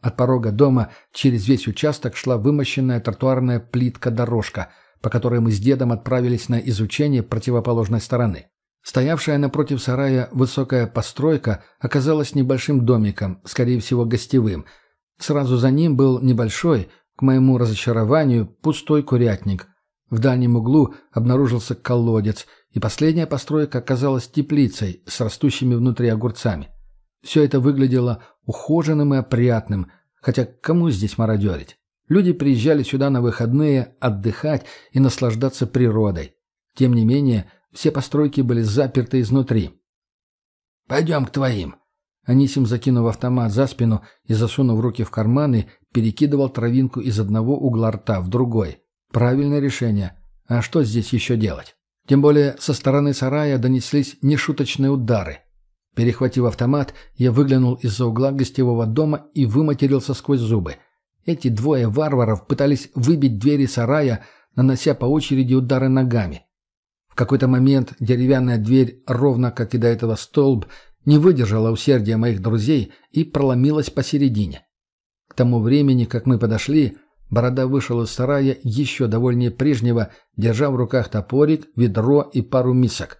От порога дома через весь участок шла вымощенная тротуарная плитка-дорожка, по которой мы с дедом отправились на изучение противоположной стороны. Стоявшая напротив сарая высокая постройка оказалась небольшим домиком, скорее всего гостевым. Сразу за ним был небольшой, к моему разочарованию, пустой курятник. В дальнем углу обнаружился колодец, и последняя постройка оказалась теплицей с растущими внутри огурцами. Все это выглядело ухоженным и опрятным, хотя кому здесь мародерить? Люди приезжали сюда на выходные отдыхать и наслаждаться природой. Тем не менее, все постройки были заперты изнутри. «Пойдем к твоим». Анисим, закинув автомат за спину и засунув руки в карманы, перекидывал травинку из одного угла рта в другой. Правильное решение. А что здесь еще делать? Тем более со стороны сарая донеслись нешуточные удары. Перехватив автомат, я выглянул из-за угла гостевого дома и выматерился сквозь зубы. Эти двое варваров пытались выбить двери сарая, нанося по очереди удары ногами. В какой-то момент деревянная дверь, ровно как и до этого столб, не выдержала усердия моих друзей и проломилась посередине. Тому времени, как мы подошли, Борода вышел из сарая еще довольнее прежнего, держа в руках топорик, ведро и пару мисок.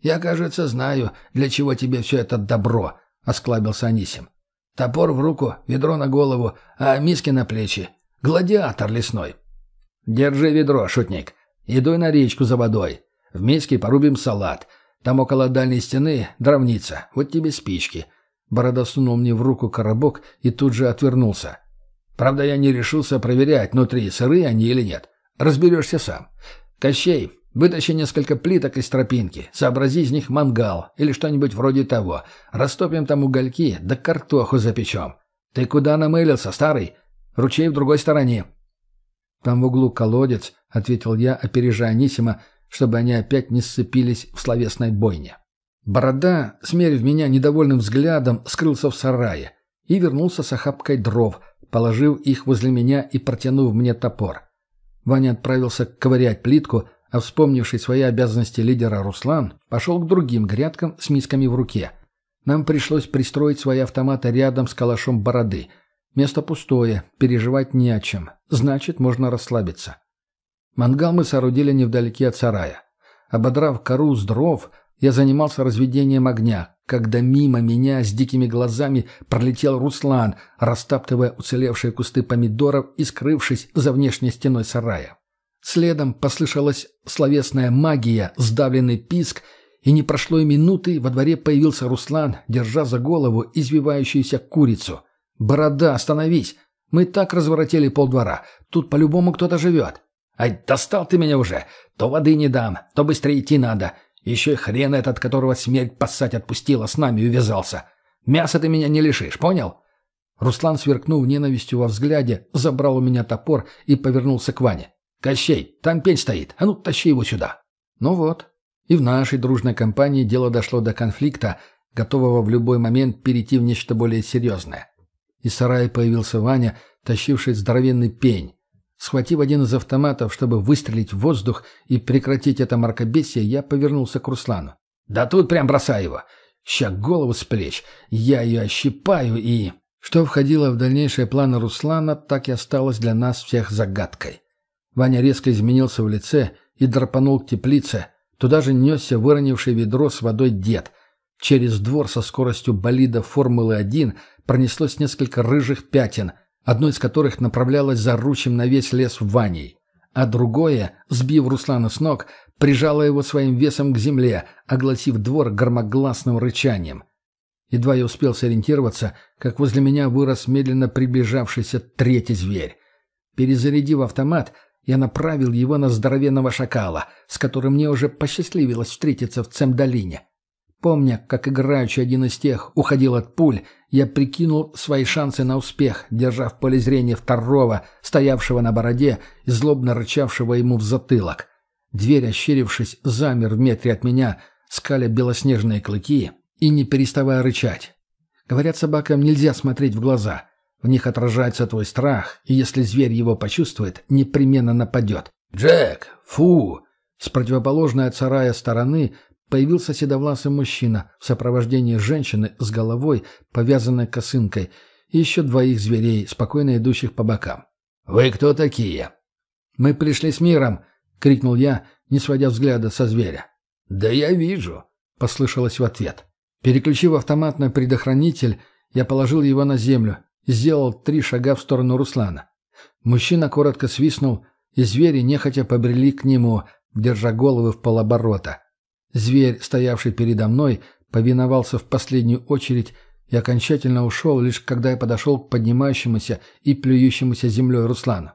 «Я, кажется, знаю, для чего тебе все это добро», — осклабился Анисим. «Топор в руку, ведро на голову, а миски на плечи. Гладиатор лесной». «Держи ведро, шутник. Иду на речку за водой. В миске порубим салат. Там около дальней стены дровница. Вот тебе спички». Борода сунул мне в руку коробок и тут же отвернулся. «Правда, я не решился проверять, внутри сырые они или нет. Разберешься сам. Кощей, Вытащи несколько плиток из тропинки, сообрази из них мангал или что-нибудь вроде того. Растопим там угольки, да картоху запечем. Ты куда намылился, старый? Ручей в другой стороне. Там в углу колодец, — ответил я, опережая Анисима, чтобы они опять не сцепились в словесной бойне. Борода, смерив меня недовольным взглядом, скрылся в сарае и вернулся с охапкой дров, положив их возле меня и протянув мне топор. Ваня отправился ковырять плитку, а вспомнивший свои обязанности лидера Руслан пошел к другим грядкам с мисками в руке. Нам пришлось пристроить свои автоматы рядом с калашом бороды. Место пустое, переживать не о чем. Значит, можно расслабиться. Мангал мы соорудили невдалеке от сарая. Ободрав кору с дров, я занимался разведением огня, когда мимо меня с дикими глазами пролетел Руслан, растаптывая уцелевшие кусты помидоров и скрывшись за внешней стеной сарая. Следом послышалась словесная магия, сдавленный писк, и не прошло и минуты, во дворе появился Руслан, держа за голову извивающуюся курицу. «Борода, остановись! Мы так разворотили полдвора. Тут по-любому кто-то живет. Ай, достал ты меня уже! То воды не дам, то быстрее идти надо. Еще и хрен этот, которого смерть поссать отпустила, с нами увязался. Мяса ты меня не лишишь, понял?» Руслан, сверкнув ненавистью во взгляде, забрал у меня топор и повернулся к Ване. «Кощей, там пень стоит. А ну, тащи его сюда». Ну вот. И в нашей дружной компании дело дошло до конфликта, готового в любой момент перейти в нечто более серьезное. Из сарая появился Ваня, тащивший здоровенный пень. Схватив один из автоматов, чтобы выстрелить в воздух и прекратить это мракобесие, я повернулся к Руслану. Да тут прям бросай его. Ща голову с плеч. Я ее ощипаю и... Что входило в дальнейшие планы Руслана, так и осталось для нас всех загадкой. Ваня резко изменился в лице и драпанул к теплице. Туда же несся выронивший ведро с водой дед. Через двор со скоростью болида Формулы-1 пронеслось несколько рыжих пятен, одно из которых направлялось за ручем на весь лес Ваней, а другое, сбив Руслана с ног, прижало его своим весом к земле, огласив двор громогласным рычанием. Едва я успел сориентироваться, как возле меня вырос медленно приближавшийся третий зверь. Перезарядив автомат, я направил его на здоровенного шакала, с которым мне уже посчастливилось встретиться в Цемдолине. Помня, как играючи один из тех уходил от пуль, я прикинул свои шансы на успех, держа в поле зрения второго, стоявшего на бороде и злобно рычавшего ему в затылок. Дверь, ощерившись, замер в метре от меня, скаля белоснежные клыки и не переставая рычать. Говорят, собакам нельзя смотреть в глаза. В них отражается твой страх, и если зверь его почувствует, непременно нападет. «Джек! Фу!» С противоположной от сарая стороны появился седовласый мужчина в сопровождении женщины с головой, повязанной косынкой, и еще двоих зверей, спокойно идущих по бокам. «Вы кто такие?» «Мы пришли с миром!» — крикнул я, не сводя взгляда со зверя. «Да я вижу!» — послышалось в ответ. Переключив автомат на предохранитель, я положил его на землю и сделал три шага в сторону Руслана. Мужчина коротко свистнул, и звери нехотя побрели к нему, держа головы в полоборота. Зверь, стоявший передо мной, повиновался в последнюю очередь и окончательно ушел, лишь когда я подошел к поднимающемуся и плюющемуся землей Руслану.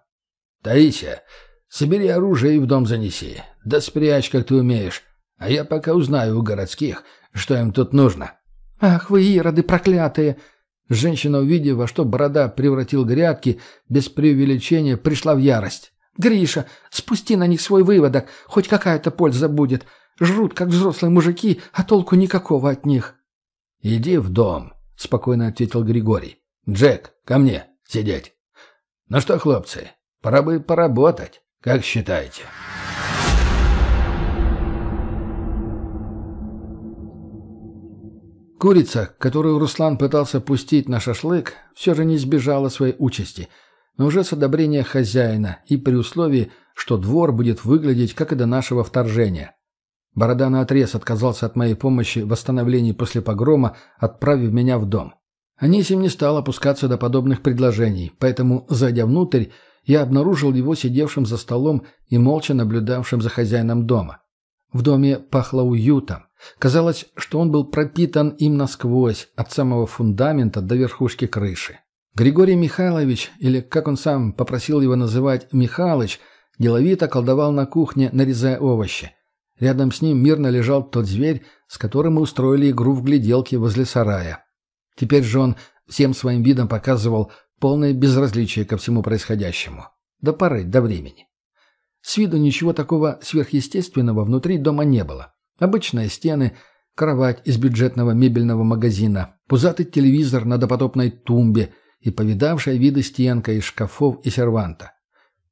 «Таисия, собери оружие и в дом занеси. Да спрячь, как ты умеешь. А я пока узнаю у городских, что им тут нужно». «Ах вы, ироды проклятые!» Женщина, увидев, во что борода превратил грядки, без преувеличения пришла в ярость. «Гриша, спусти на них свой выводок, хоть какая-то польза будет. Жрут, как взрослые мужики, а толку никакого от них». «Иди в дом», — спокойно ответил Григорий. «Джек, ко мне, сидеть». «Ну что, хлопцы, пора бы поработать, как считаете?» Курица, которую Руслан пытался пустить на шашлык, все же не избежала своей участи, но уже с одобрения хозяина и при условии, что двор будет выглядеть, как и до нашего вторжения. Борода наотрез отказался от моей помощи в восстановлении после погрома, отправив меня в дом. Анисим не стал опускаться до подобных предложений, поэтому, зайдя внутрь, я обнаружил его сидевшим за столом и молча наблюдавшим за хозяином дома. В доме пахло уютом. Казалось, что он был пропитан им насквозь, от самого фундамента до верхушки крыши. Григорий Михайлович, или как он сам попросил его называть Михалыч, деловито колдовал на кухне, нарезая овощи. Рядом с ним мирно лежал тот зверь, с которым мы устроили игру в гляделки возле сарая. Теперь же он всем своим видом показывал полное безразличие ко всему происходящему. До поры, до времени. С виду ничего такого сверхъестественного внутри дома не было. Обычные стены, кровать из бюджетного мебельного магазина, пузатый телевизор на допотопной тумбе и повидавшая виды стенка из шкафов и серванта.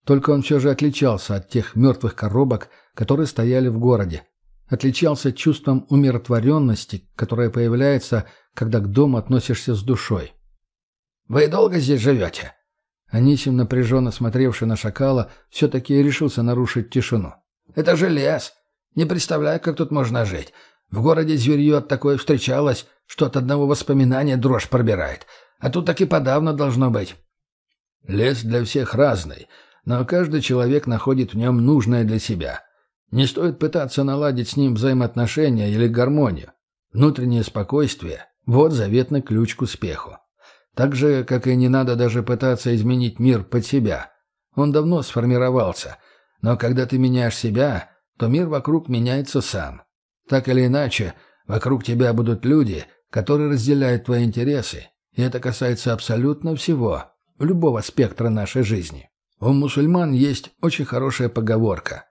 Только он все же отличался от тех мертвых коробок, которые стояли в городе. Отличался чувством умиротворенности, которое появляется, когда к дому относишься с душой. «Вы долго здесь живете?» Анисим, напряженно смотревший на шакала, все-таки решился нарушить тишину. «Это же лес. Не представляю, как тут можно жить. В городе зверье от такое встречалось, что от одного воспоминания дрожь пробирает. А тут так и подавно должно быть». «Лес для всех разный, но каждый человек находит в нем нужное для себя. Не стоит пытаться наладить с ним взаимоотношения или гармонию. Внутреннее спокойствие – вот заветный ключ к успеху. Так же, как и не надо даже пытаться изменить мир под себя. Он давно сформировался, но когда ты меняешь себя, то мир вокруг меняется сам. Так или иначе, вокруг тебя будут люди, которые разделяют твои интересы, и это касается абсолютно всего, любого спектра нашей жизни. У мусульман есть очень хорошая поговорка.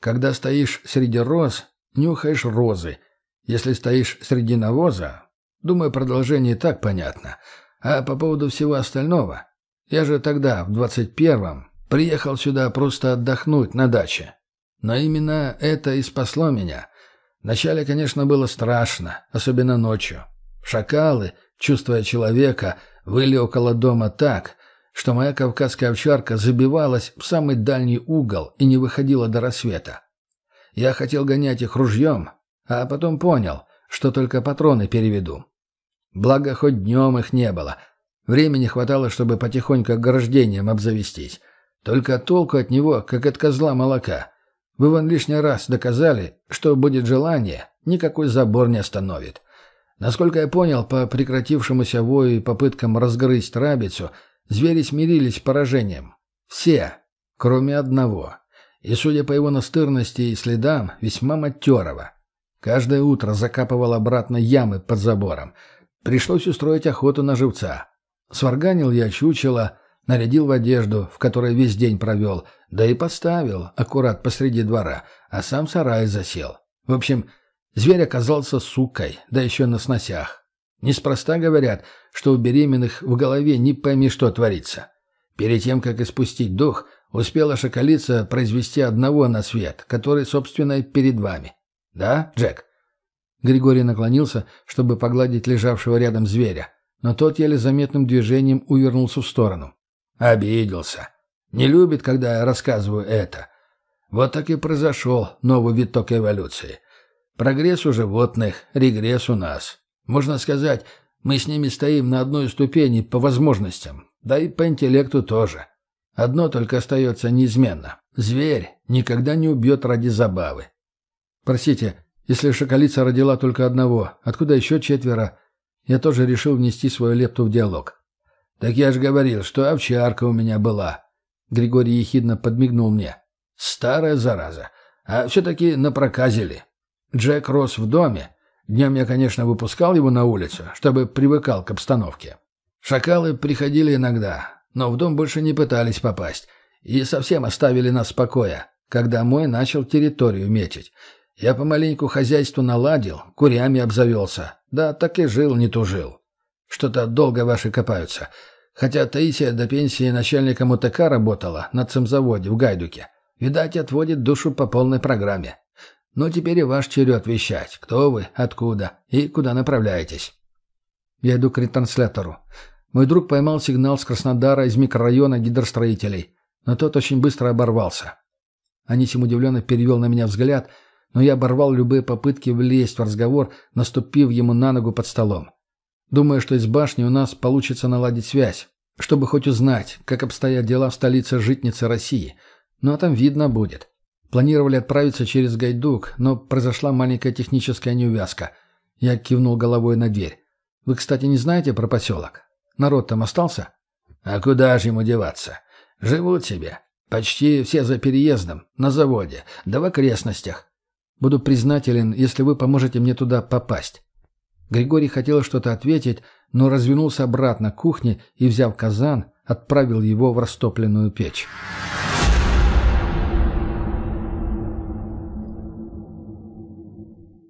Когда стоишь среди роз, нюхаешь розы. Если стоишь среди навоза, думаю, продолжение так понятно. А по поводу всего остального, я же тогда, в двадцать первом, приехал сюда просто отдохнуть на даче. Но именно это и спасло меня. Вначале, конечно, было страшно, особенно ночью. Шакалы, чувствуя человека, выли около дома так, что моя кавказская овчарка забивалась в самый дальний угол и не выходила до рассвета. Я хотел гонять их ружьем, а потом понял, что только патроны переведу. Благо, хоть днем их не было. Времени хватало, чтобы потихоньку ограждением обзавестись. Только толку от него, как от козла молока. Вы вон лишний раз доказали, что будет желание, никакой забор не остановит. Насколько я понял, по прекратившемуся вою и попыткам разгрызть рабицу, звери смирились с поражением. Все, кроме одного. И, судя по его настырности и следам, весьма матерого. Каждое утро закапывал обратно ямы под забором. Пришлось устроить охоту на живца. Сварганил я чучело, нарядил в одежду, в которой весь день провел, да и поставил, аккурат посреди двора, а сам сарай засел. В общем, зверь оказался сукой, да еще на сносях. Неспроста говорят, что у беременных в голове не пойми, что творится. Перед тем, как испустить дух, успела шоколица произвести одного на свет, который, собственно, перед вами. Да, Джек?» Григорий наклонился, чтобы погладить лежавшего рядом зверя, но тот еле заметным движением увернулся в сторону. Обиделся. Не любит, когда я рассказываю это. Вот так и произошел новый виток эволюции. Прогресс у животных, регресс у нас. Можно сказать, мы с ними стоим на одной ступени по возможностям, да и по интеллекту тоже. Одно только остается неизменно. Зверь никогда не убьет ради забавы. Простите, если шоколица родила только одного, откуда еще четверо? Я тоже решил внести свою лепту в диалог. «Так я же говорил, что овчарка у меня была». Григорий ехидно подмигнул мне. «Старая зараза. А все-таки напроказили. Джек рос в доме. Днем я, конечно, выпускал его на улицу, чтобы привыкал к обстановке. Шакалы приходили иногда, но в дом больше не пытались попасть. И совсем оставили нас в покое, когда мой начал территорию метить. Я помаленьку хозяйство наладил, курями обзавелся. Да, так и жил, не тужил. Что-то долго ваши копаются. Хотя Таисия до пенсии начальником УТК работала на цемзаводе в Гайдуке. Видать, отводит душу по полной программе. Но теперь и ваш черед вещать. Кто вы, откуда и куда направляетесь. Я иду к ретранслятору. Мой друг поймал сигнал с Краснодара из микрорайона гидростроителей, но тот очень быстро оборвался. Анисим удивленно перевел на меня взгляд — но я оборвал любые попытки влезть в разговор, наступив ему на ногу под столом. Думаю, что из башни у нас получится наладить связь, чтобы хоть узнать, как обстоят дела в столице житницы России. Ну а там видно будет. Планировали отправиться через Гайдук, но произошла маленькая техническая неувязка. Я кивнул головой на дверь. Вы, кстати, не знаете про поселок? Народ там остался? А куда же ему деваться? Живут себе. Почти все за переездом, на заводе, да в окрестностях. Буду признателен, если вы поможете мне туда попасть». Григорий хотел что-то ответить, но развернулся обратно к кухне и, взяв казан, отправил его в растопленную печь.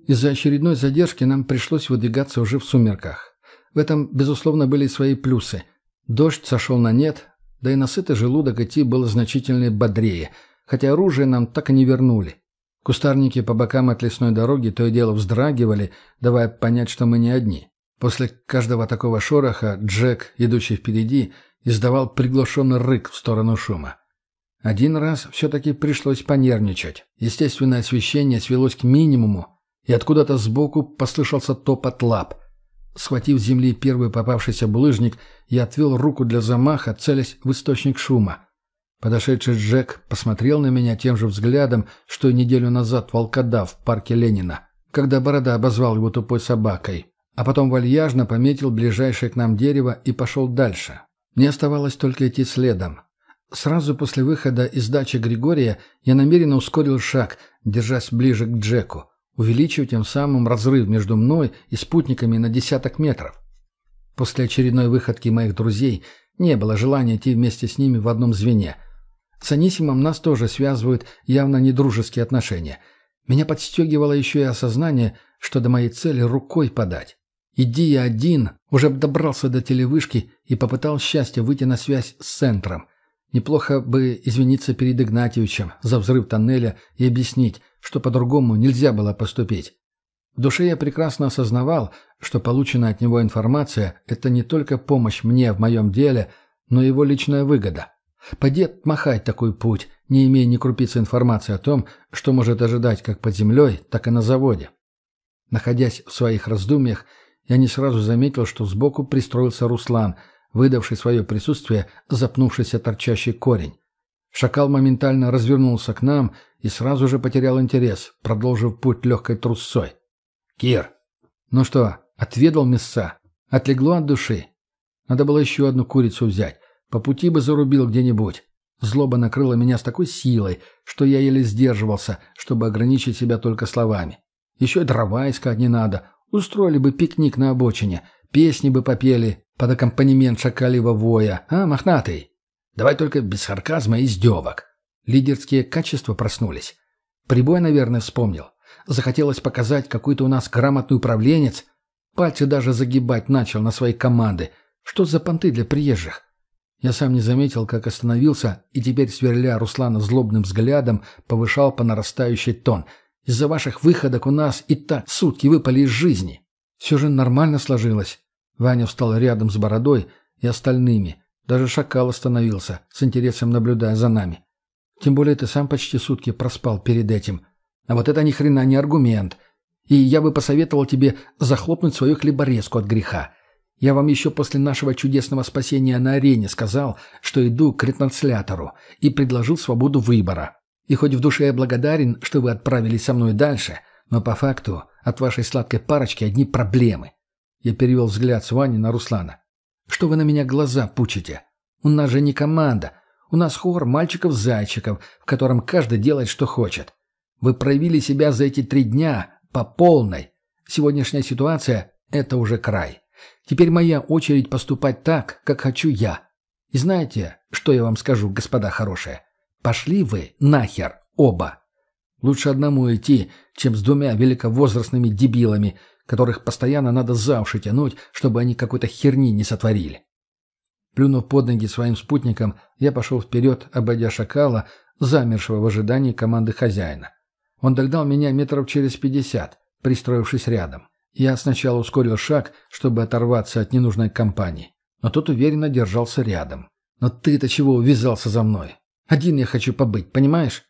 Из-за очередной задержки нам пришлось выдвигаться уже в сумерках. В этом, безусловно, были свои плюсы. Дождь сошел на нет, да и насытый желудок идти было значительно бодрее, хотя оружие нам так и не вернули. Кустарники по бокам от лесной дороги то и дело вздрагивали, давая понять, что мы не одни. После каждого такого шороха Джек, идущий впереди, издавал приглушенный рык в сторону шума. Один раз все-таки пришлось понервничать. Естественное освещение свелось к минимуму, и откуда-то сбоку послышался топот лап. Схватив с земли первый попавшийся булыжник, я отвел руку для замаха, целясь в источник шума. Подошедший Джек посмотрел на меня тем же взглядом, что и неделю назад волкодав в парке Ленина, когда Борода обозвал его тупой собакой, а потом вальяжно пометил ближайшее к нам дерево и пошел дальше. Мне оставалось только идти следом. Сразу после выхода из дачи Григория я намеренно ускорил шаг, держась ближе к Джеку, увеличивая тем самым разрыв между мной и спутниками на десяток метров. После очередной выходки моих друзей не было желания идти вместе с ними в одном звене – с Анисимом нас тоже связывают явно недружеские отношения. Меня подстегивало еще и осознание, что до моей цели рукой подать. Иди я один, уже добрался до телевышки и попытал счастье выйти на связь с центром. Неплохо бы извиниться перед Игнатьевичем за взрыв тоннеля и объяснить, что по-другому нельзя было поступить. В душе я прекрасно осознавал, что полученная от него информация – это не только помощь мне в моем деле, но и его личная выгода. Поди махать такой путь, не имея ни крупицы информации о том, что может ожидать как под землей, так и на заводе. Находясь в своих раздумьях, я не сразу заметил, что сбоку пристроился Руслан, выдавший свое присутствие запнувшийся торчащий корень. Шакал моментально развернулся к нам и сразу же потерял интерес, продолжив путь легкой трусцой. «Кир, ну что, отведал мяса? Отлегло от души? Надо было еще одну курицу взять. По пути бы зарубил где-нибудь. Злоба накрыла меня с такой силой, что я еле сдерживался, чтобы ограничить себя только словами. Еще и дрова искать не надо. Устроили бы пикник на обочине. Песни бы попели под аккомпанемент шакалива воя. А, мохнатый? Давай только без сарказма и издевок. Лидерские качества проснулись. Прибой, наверное, вспомнил. Захотелось показать, какой то у нас грамотный управленец. Пальцы даже загибать начал на свои команды. Что за понты для приезжих? Я сам не заметил, как остановился, и теперь, сверля Руслана злобным взглядом, повышал по нарастающей тон. Из-за ваших выходок у нас и так сутки выпали из жизни. Все же нормально сложилось. Ваня встал рядом с бородой и остальными. Даже шакал остановился, с интересом наблюдая за нами. Тем более ты сам почти сутки проспал перед этим. А вот это ни хрена не аргумент. И я бы посоветовал тебе захлопнуть свою хлеборезку от греха. Я вам еще после нашего чудесного спасения на арене сказал, что иду к ретранслятору и предложил свободу выбора. И хоть в душе я благодарен, что вы отправились со мной дальше, но по факту от вашей сладкой парочки одни проблемы. Я перевел взгляд с Вани на Руслана. Что вы на меня глаза пучите? У нас же не команда. У нас хор мальчиков-зайчиков, в котором каждый делает, что хочет. Вы проявили себя за эти три дня по полной. Сегодняшняя ситуация – это уже край. Теперь моя очередь поступать так, как хочу я. И знаете, что я вам скажу, господа хорошие? Пошли вы нахер оба. Лучше одному идти, чем с двумя великовозрастными дебилами, которых постоянно надо за уши тянуть, чтобы они какой-то херни не сотворили. Плюнув под ноги своим спутникам, я пошел вперед, обойдя шакала, замершего в ожидании команды хозяина. Он догнал меня метров через пятьдесят, пристроившись рядом. Я сначала ускорил шаг, чтобы оторваться от ненужной компании, но тот уверенно держался рядом. «Но ты-то чего увязался за мной? Один я хочу побыть, понимаешь?»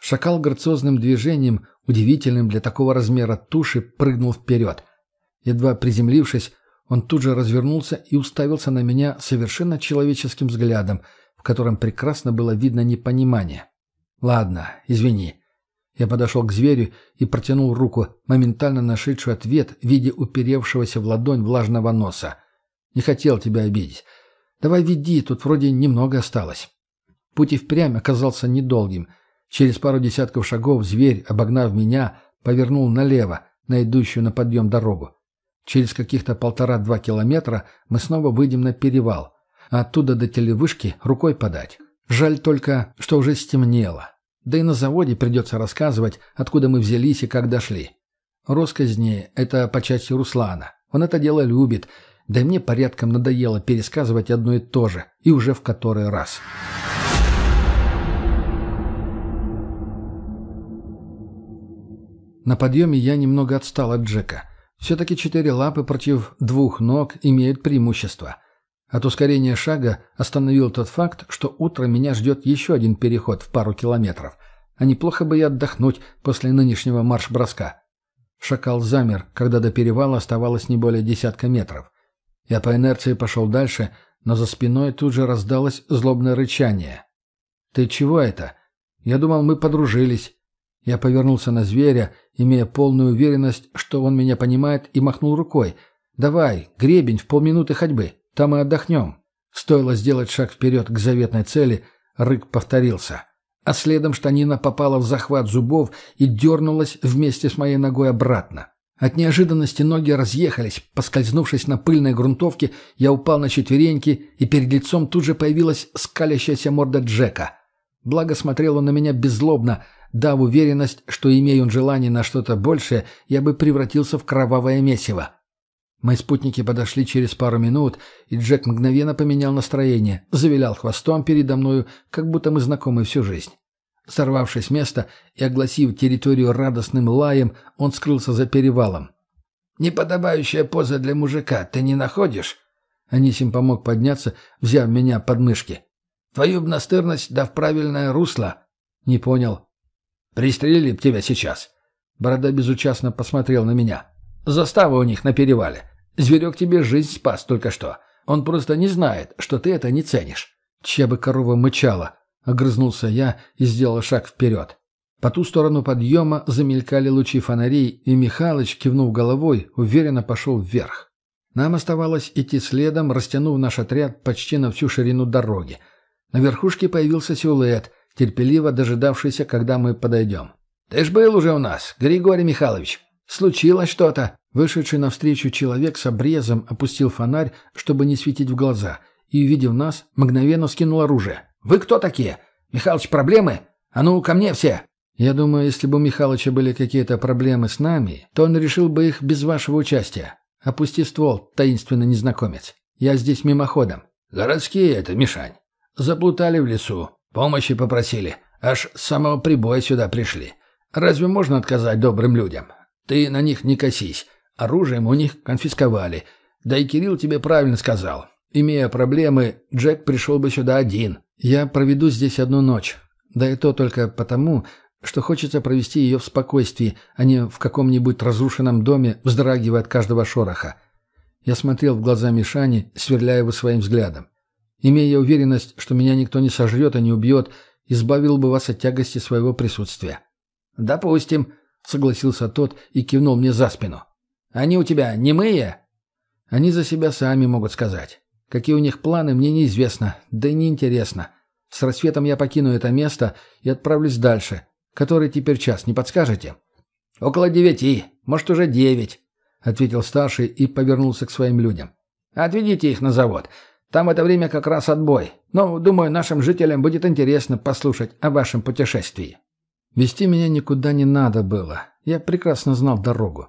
Шакал грациозным движением, удивительным для такого размера туши, прыгнул вперед. Едва приземлившись, он тут же развернулся и уставился на меня совершенно человеческим взглядом, в котором прекрасно было видно непонимание. «Ладно, извини. Я подошел к зверю и протянул руку, моментально нашедшую ответ в виде уперевшегося в ладонь влажного носа. «Не хотел тебя обидеть. Давай веди, тут вроде немного осталось». Путь и впрямь оказался недолгим. Через пару десятков шагов зверь, обогнав меня, повернул налево, на идущую на подъем дорогу. Через каких-то полтора-два километра мы снова выйдем на перевал, а оттуда до телевышки рукой подать. Жаль только, что уже стемнело. Да и на заводе придется рассказывать, откуда мы взялись и как дошли. Росказни — это по части Руслана. Он это дело любит, да и мне порядком надоело пересказывать одно и то же, и уже в который раз. На подъеме я немного отстал от Джека. Все-таки четыре лапы против двух ног имеют преимущество — от ускорения шага остановил тот факт, что утром меня ждет еще один переход в пару километров. А неплохо бы и отдохнуть после нынешнего марш-броска. Шакал замер, когда до перевала оставалось не более десятка метров. Я по инерции пошел дальше, но за спиной тут же раздалось злобное рычание. «Ты чего это? Я думал, мы подружились». Я повернулся на зверя, имея полную уверенность, что он меня понимает, и махнул рукой. «Давай, гребень в полминуты ходьбы». Там и отдохнем. Стоило сделать шаг вперед к заветной цели, рык повторился. А следом штанина попала в захват зубов и дернулась вместе с моей ногой обратно. От неожиданности ноги разъехались. Поскользнувшись на пыльной грунтовке, я упал на четвереньки, и перед лицом тут же появилась скалящаяся морда Джека. Благо смотрел он на меня беззлобно, дав уверенность, что, имея он желание на что-то большее, я бы превратился в кровавое месиво. Мои спутники подошли через пару минут, и Джек мгновенно поменял настроение, завилял хвостом передо мною, как будто мы знакомы всю жизнь. Сорвавшись с места и огласив территорию радостным лаем, он скрылся за перевалом. «Неподобающая поза для мужика, ты не находишь?» Анисим помог подняться, взяв меня под мышки. «Твою настырность да в правильное русло!» «Не понял». «Пристрелили б тебя сейчас». Борода безучастно посмотрел на меня. «Застава у них на перевале. Зверек тебе жизнь спас только что. Он просто не знает, что ты это не ценишь». «Чья бы корова мычала!» — огрызнулся я и сделал шаг вперед. По ту сторону подъема замелькали лучи фонарей, и Михалыч, кивнув головой, уверенно пошел вверх. Нам оставалось идти следом, растянув наш отряд почти на всю ширину дороги. На верхушке появился силуэт, терпеливо дожидавшийся, когда мы подойдем. «Ты ж был уже у нас, Григорий Михайлович. Случилось что-то?» Вышедший навстречу человек с обрезом опустил фонарь, чтобы не светить в глаза, и, увидев нас, мгновенно скинул оружие. «Вы кто такие? Михалыч, проблемы? А ну, ко мне все!» Я думаю, если бы у Михалыча были какие-то проблемы с нами, то он решил бы их без вашего участия. Опусти ствол, таинственный незнакомец. Я здесь мимоходом. Городские это, Мишань. Заплутали в лесу. Помощи попросили. Аж с самого прибоя сюда пришли. Разве можно отказать добрым людям? Ты на них не косись. Оружием у них конфисковали. Да и Кирилл тебе правильно сказал. Имея проблемы, Джек пришел бы сюда один. Я проведу здесь одну ночь. Да и то только потому, что хочется провести ее в спокойствии, а не в каком-нибудь разрушенном доме, вздрагивая от каждого шороха. Я смотрел в глаза Мишани, сверляя его своим взглядом. Имея уверенность, что меня никто не сожрет и не убьет, избавил бы вас от тягости своего присутствия. «Допустим», — согласился тот и кивнул мне за спину. «Они у тебя немые?» «Они за себя сами могут сказать. Какие у них планы, мне неизвестно, да и неинтересно. С рассветом я покину это место и отправлюсь дальше. Который теперь час, не подскажете?» «Около девяти, может, уже девять», — ответил старший и повернулся к своим людям. «Отведите их на завод. Там в это время как раз отбой. Но, думаю, нашим жителям будет интересно послушать о вашем путешествии». Вести меня никуда не надо было. Я прекрасно знал дорогу.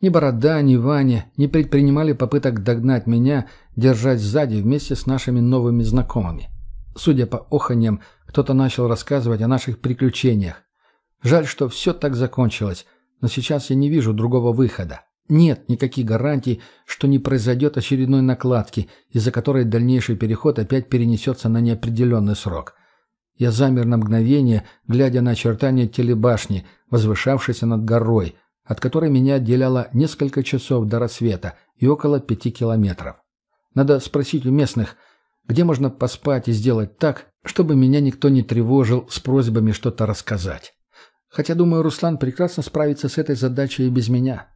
Ни Борода, ни Ваня не предпринимали попыток догнать меня, держать сзади вместе с нашими новыми знакомыми. Судя по оханьям, кто-то начал рассказывать о наших приключениях. Жаль, что все так закончилось, но сейчас я не вижу другого выхода. Нет никаких гарантий, что не произойдет очередной накладки, из-за которой дальнейший переход опять перенесется на неопределенный срок. Я замер на мгновение, глядя на очертания телебашни, возвышавшейся над горой, от которой меня отделяло несколько часов до рассвета и около пяти километров. Надо спросить у местных, где можно поспать и сделать так, чтобы меня никто не тревожил с просьбами что-то рассказать. Хотя, думаю, Руслан прекрасно справится с этой задачей и без меня.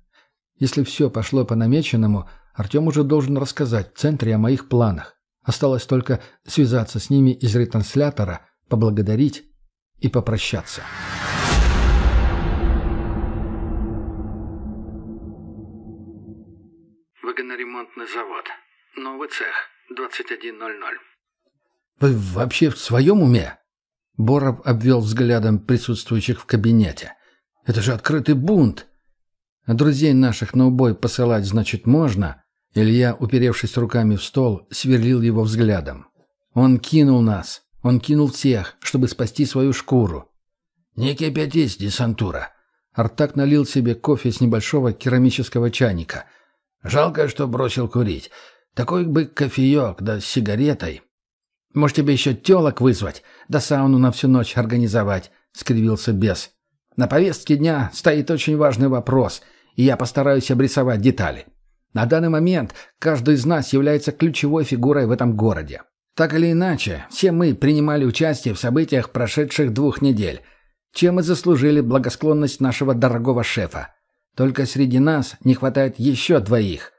Если все пошло по намеченному, Артем уже должен рассказать в центре о моих планах. Осталось только связаться с ними из ретранслятора, поблагодарить и попрощаться. Вагоноремонтный завод. Новый цех. 21.00. «Вы вообще в своем уме?» Боров обвел взглядом присутствующих в кабинете. «Это же открытый бунт!» «А друзей наших на убой посылать, значит, можно?» Илья, уперевшись руками в стол, сверлил его взглядом. «Он кинул нас. Он кинул всех, чтобы спасти свою шкуру». «Не кипятись, десантура!» Артак налил себе кофе с небольшого керамического чайника. «Жалко, что бросил курить. Такой бы кофеек, да с сигаретой. Может, тебе еще телок вызвать, да сауну на всю ночь организовать?» — скривился бес. «На повестке дня стоит очень важный вопрос, и я постараюсь обрисовать детали. На данный момент каждый из нас является ключевой фигурой в этом городе. Так или иначе, все мы принимали участие в событиях прошедших двух недель, чем мы заслужили благосклонность нашего дорогого шефа. Только среди нас не хватает еще двоих».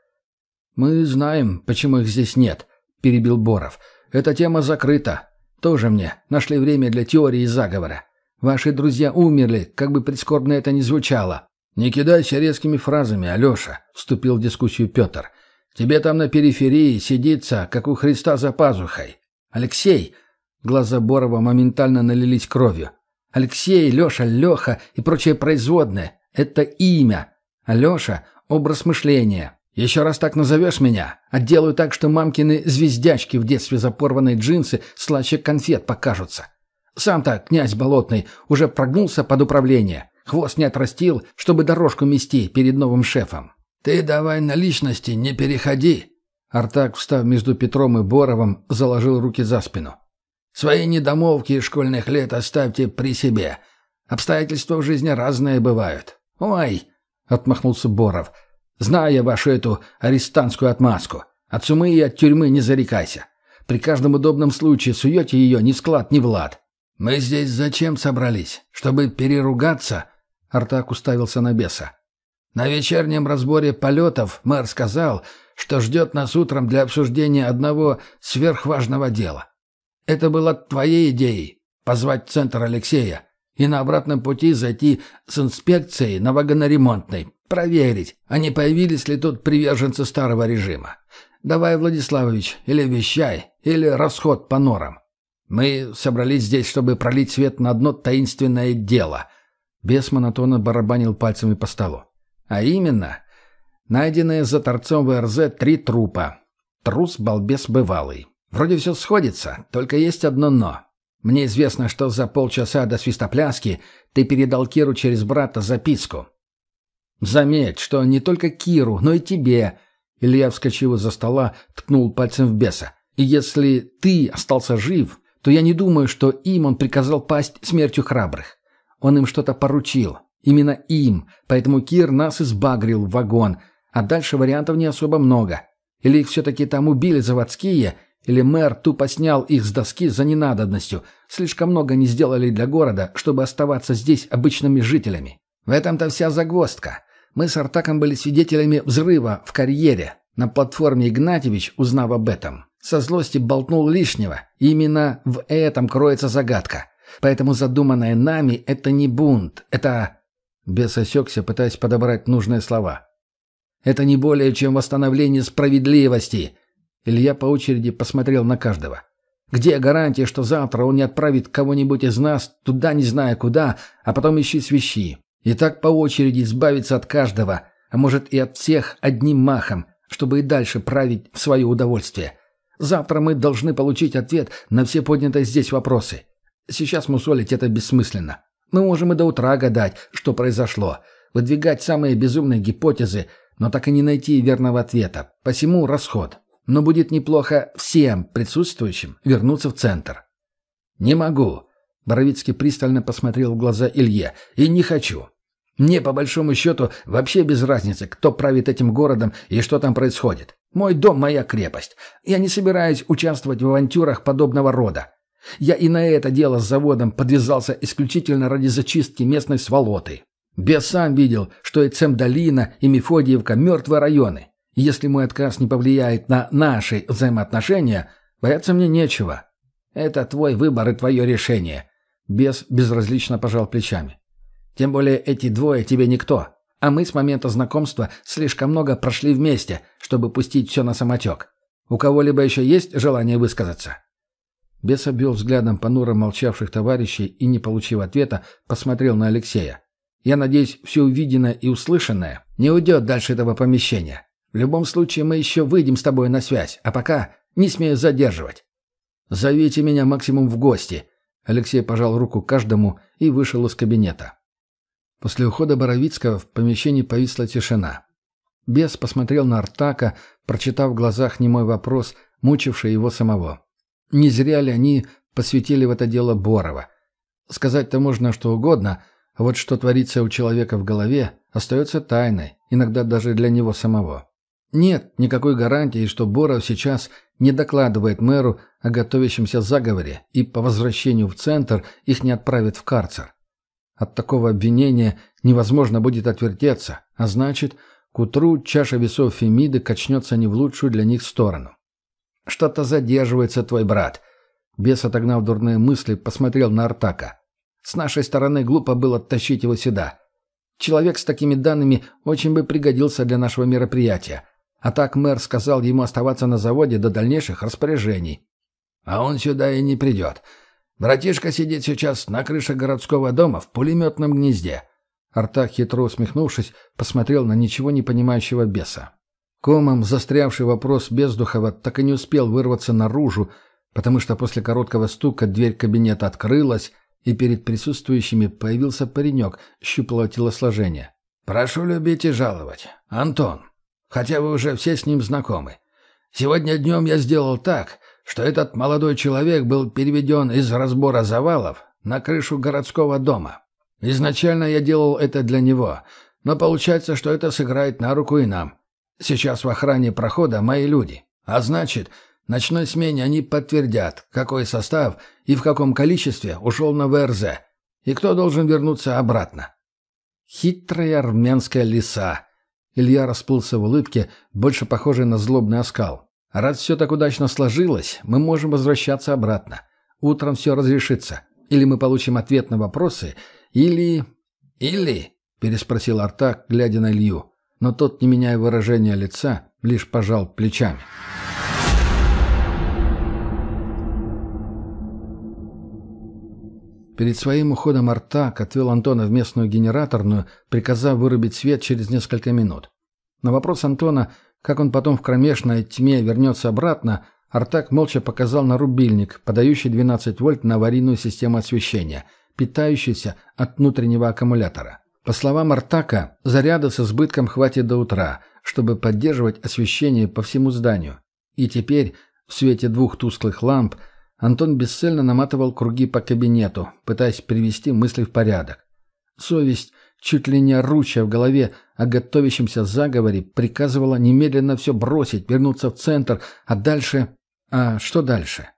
«Мы знаем, почему их здесь нет», — перебил Боров. Эта тема закрыта. Тоже мне нашли время для теории заговора. Ваши друзья умерли, как бы прискорбно это ни звучало. Не кидайся резкими фразами, Алеша, вступил в дискуссию Петр. Тебе там на периферии сидится, как у Христа за пазухой. Алексей, глаза Борова моментально налились кровью. Алексей, Леша, Леха и прочее производное — это имя. Алеша — образ мышления. Еще раз так назовешь меня, отделаю так, что мамкины звездячки в детстве за порванные джинсы слаще конфет покажутся. Сам-то князь Болотный уже прогнулся под управление. Хвост не отрастил, чтобы дорожку мести перед новым шефом. «Ты давай на личности не переходи!» Артак, встав между Петром и Боровым, заложил руки за спину. «Свои недомолвки школьных лет оставьте при себе. Обстоятельства в жизни разные бывают». «Ой!» — отмахнулся Боров. «Знаю вашу эту арестантскую отмазку. От сумы и от тюрьмы не зарекайся. При каждом удобном случае суете ее ни в склад, ни в лад». «Мы здесь зачем собрались? Чтобы переругаться?» Артак уставился на беса. «На вечернем разборе полетов мэр сказал, что ждет нас утром для обсуждения одного сверхважного дела. Это было твоей идеей — позвать в центр Алексея и на обратном пути зайти с инспекцией на вагоноремонтной, проверить, а не появились ли тут приверженцы старого режима. Давай, Владиславович, или вещай, или расход по норам. Мы собрались здесь, чтобы пролить свет на одно таинственное дело. Бес монотонно барабанил пальцами по столу. А именно, найденные за торцом ВРЗ три трупа. Трус, балбес, бывалый. Вроде все сходится, только есть одно «но». Мне известно, что за полчаса до свистопляски ты передал Киру через брата записку. Заметь, что не только Киру, но и тебе. Илья, вскочил из-за стола, ткнул пальцем в беса. И если ты остался жив, то я не думаю, что им он приказал пасть смертью храбрых. Он им что-то поручил. Именно им. Поэтому Кир нас избагрил в вагон. А дальше вариантов не особо много. Или их все-таки там убили заводские, или мэр тупо снял их с доски за ненадобностью. Слишком много не сделали для города, чтобы оставаться здесь обычными жителями. В этом-то вся загвоздка. Мы с Артаком были свидетелями взрыва в карьере. На платформе Игнатьевич, узнав об этом, со злости болтнул лишнего. Именно в этом кроется загадка. Поэтому задуманное нами — это не бунт, это... Бес осекся, пытаясь подобрать нужные слова. «Это не более чем восстановление справедливости!» Илья по очереди посмотрел на каждого. «Где гарантия, что завтра он не отправит кого-нибудь из нас туда, не зная куда, а потом ищи свищи? И так по очереди избавиться от каждого, а может и от всех одним махом, чтобы и дальше править в свое удовольствие. Завтра мы должны получить ответ на все поднятые здесь вопросы. Сейчас мусолить это бессмысленно. Мы можем и до утра гадать, что произошло, выдвигать самые безумные гипотезы, но так и не найти верного ответа. Посему расход. Но будет неплохо всем присутствующим вернуться в центр. «Не могу», — Боровицкий пристально посмотрел в глаза Илье, — «и не хочу. Мне, по большому счету, вообще без разницы, кто правит этим городом и что там происходит. Мой дом — моя крепость. Я не собираюсь участвовать в авантюрах подобного рода. Я и на это дело с заводом подвязался исключительно ради зачистки местной сволоты. Бес сам видел, что и Цемдолина, и Мефодиевка – мертвые районы. Если мой отказ не повлияет на наши взаимоотношения, бояться мне нечего. Это твой выбор и твое решение. Бес безразлично пожал плечами. Тем более эти двое тебе никто. А мы с момента знакомства слишком много прошли вместе, чтобы пустить все на самотек. У кого-либо еще есть желание высказаться?» Бес обвел взглядом понуро молчавших товарищей и, не получив ответа, посмотрел на Алексея. «Я надеюсь, все увиденное и услышанное не уйдет дальше этого помещения. В любом случае мы еще выйдем с тобой на связь, а пока не смею задерживать. Зовите меня максимум в гости». Алексей пожал руку каждому и вышел из кабинета. После ухода Боровицкого в помещении повисла тишина. Бес посмотрел на Артака, прочитав в глазах немой вопрос, мучивший его самого. Не зря ли они посвятили в это дело Борова? Сказать-то можно что угодно, а вот что творится у человека в голове, остается тайной, иногда даже для него самого. Нет никакой гарантии, что Боров сейчас не докладывает мэру о готовящемся заговоре и по возвращению в центр их не отправит в карцер. От такого обвинения невозможно будет отвертеться, а значит, к утру чаша весов Фемиды качнется не в лучшую для них сторону. «Что-то задерживается твой брат». Бес, отогнав дурные мысли, посмотрел на Артака. «С нашей стороны глупо было тащить его сюда. Человек с такими данными очень бы пригодился для нашего мероприятия. А так мэр сказал ему оставаться на заводе до дальнейших распоряжений. А он сюда и не придет. Братишка сидит сейчас на крыше городского дома в пулеметном гнезде». Артак, хитро усмехнувшись, посмотрел на ничего не понимающего беса. Комом застрявший вопрос Бездухова так и не успел вырваться наружу, потому что после короткого стука дверь кабинета открылась, и перед присутствующими появился паренек щуплого телосложения. «Прошу любить и жаловать. Антон. Хотя вы уже все с ним знакомы. Сегодня днем я сделал так, что этот молодой человек был переведен из разбора завалов на крышу городского дома. Изначально я делал это для него, но получается, что это сыграет на руку и нам. Сейчас в охране прохода мои люди. А значит, ночной смене они подтвердят, какой состав и в каком количестве ушел на ВРЗ, и кто должен вернуться обратно. Хитрая армянская лиса. Илья расплылся в улыбке, больше похожей на злобный оскал. Раз все так удачно сложилось, мы можем возвращаться обратно. Утром все разрешится. Или мы получим ответ на вопросы, или... Или... — переспросил Артак, глядя на Илью. Но тот, не меняя выражения лица, лишь пожал плечами. Перед своим уходом Артак отвел Антона в местную генераторную, приказав вырубить свет через несколько минут. На вопрос Антона, как он потом в кромешной тьме вернется обратно, Артак молча показал на рубильник, подающий 12 вольт на аварийную систему освещения, питающийся от внутреннего аккумулятора. По словам Артака, заряда с избытком хватит до утра, чтобы поддерживать освещение по всему зданию. И теперь, в свете двух тусклых ламп, Антон бесцельно наматывал круги по кабинету, пытаясь привести мысли в порядок. Совесть, чуть ли не оручая в голове о готовящемся заговоре, приказывала немедленно все бросить, вернуться в центр, а дальше... А что дальше?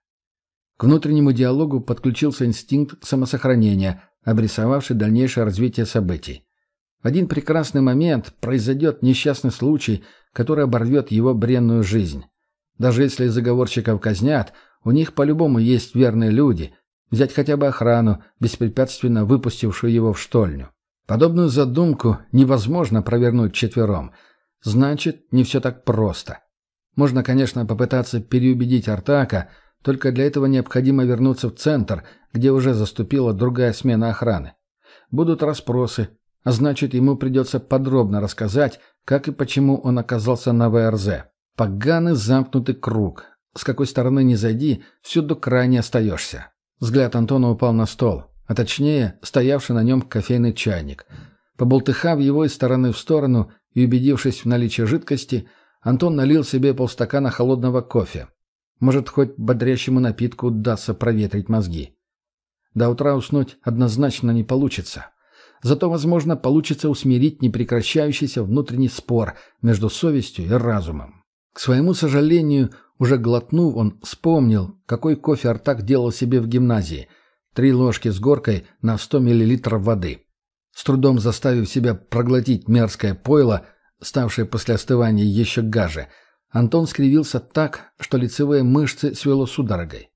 К внутреннему диалогу подключился инстинкт самосохранения, обрисовавший дальнейшее развитие событий. В один прекрасный момент произойдет несчастный случай, который оборвет его бренную жизнь. Даже если заговорщиков казнят, у них по-любому есть верные люди. Взять хотя бы охрану, беспрепятственно выпустившую его в штольню. Подобную задумку невозможно провернуть четвером. Значит, не все так просто. Можно, конечно, попытаться переубедить Артака, только для этого необходимо вернуться в центр, где уже заступила другая смена охраны. Будут расспросы, а значит, ему придется подробно рассказать, как и почему он оказался на ВРЗ. Поганый замкнутый круг. С какой стороны не зайди, всюду крайне остаешься. Взгляд Антона упал на стол, а точнее, стоявший на нем кофейный чайник. Поболтыхав его из стороны в сторону и убедившись в наличии жидкости, Антон налил себе полстакана холодного кофе. Может, хоть бодрящему напитку удастся проветрить мозги. До утра уснуть однозначно не получится. Зато, возможно, получится усмирить непрекращающийся внутренний спор между совестью и разумом. К своему сожалению, уже глотнув, он вспомнил, какой кофе Артак делал себе в гимназии. Три ложки с горкой на 100 мл воды. С трудом заставив себя проглотить мерзкое пойло, ставшее после остывания еще гаже – Антон скривился так, что лицевые мышцы свело судорогой.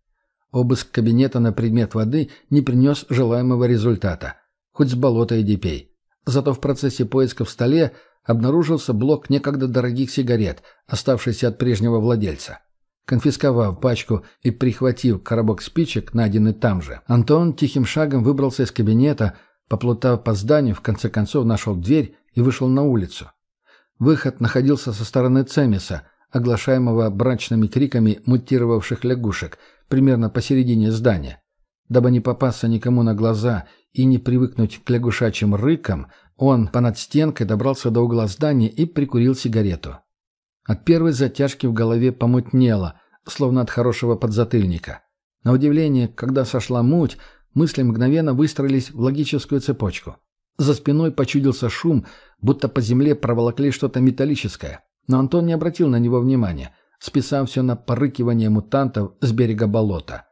Обыск кабинета на предмет воды не принес желаемого результата. Хоть с болота иди пей. Зато в процессе поиска в столе обнаружился блок некогда дорогих сигарет, оставшийся от прежнего владельца. Конфисковав пачку и прихватив коробок спичек, найденный там же, Антон тихим шагом выбрался из кабинета, поплутав по зданию, в конце концов нашел дверь и вышел на улицу. Выход находился со стороны Цемиса – оглашаемого брачными криками мутировавших лягушек, примерно посередине здания. Дабы не попасться никому на глаза и не привыкнуть к лягушачьим рыкам, он понад стенкой добрался до угла здания и прикурил сигарету. От первой затяжки в голове помутнело, словно от хорошего подзатыльника. На удивление, когда сошла муть, мысли мгновенно выстроились в логическую цепочку. За спиной почудился шум, будто по земле проволокли что-то металлическое. Но Антон не обратил на него внимания, списав все на порыкивание мутантов с берега болота.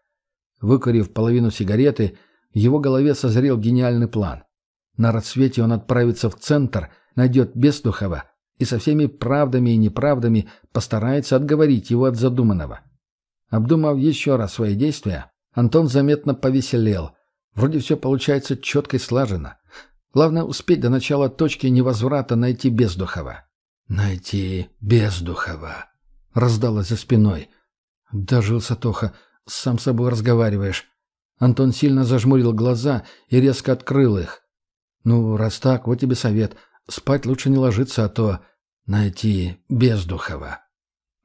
Выкурив половину сигареты, в его голове созрел гениальный план. На рассвете он отправится в центр, найдет Бестухова и со всеми правдами и неправдами постарается отговорить его от задуманного. Обдумав еще раз свои действия, Антон заметно повеселел. Вроде все получается четко и слаженно. Главное успеть до начала точки невозврата найти Бездухова. «Найти Бездухова», — раздалось за спиной. «Дожился, Тоха, сам с собой разговариваешь». Антон сильно зажмурил глаза и резко открыл их. «Ну, раз так, вот тебе совет. Спать лучше не ложиться, а то найти Бездухова».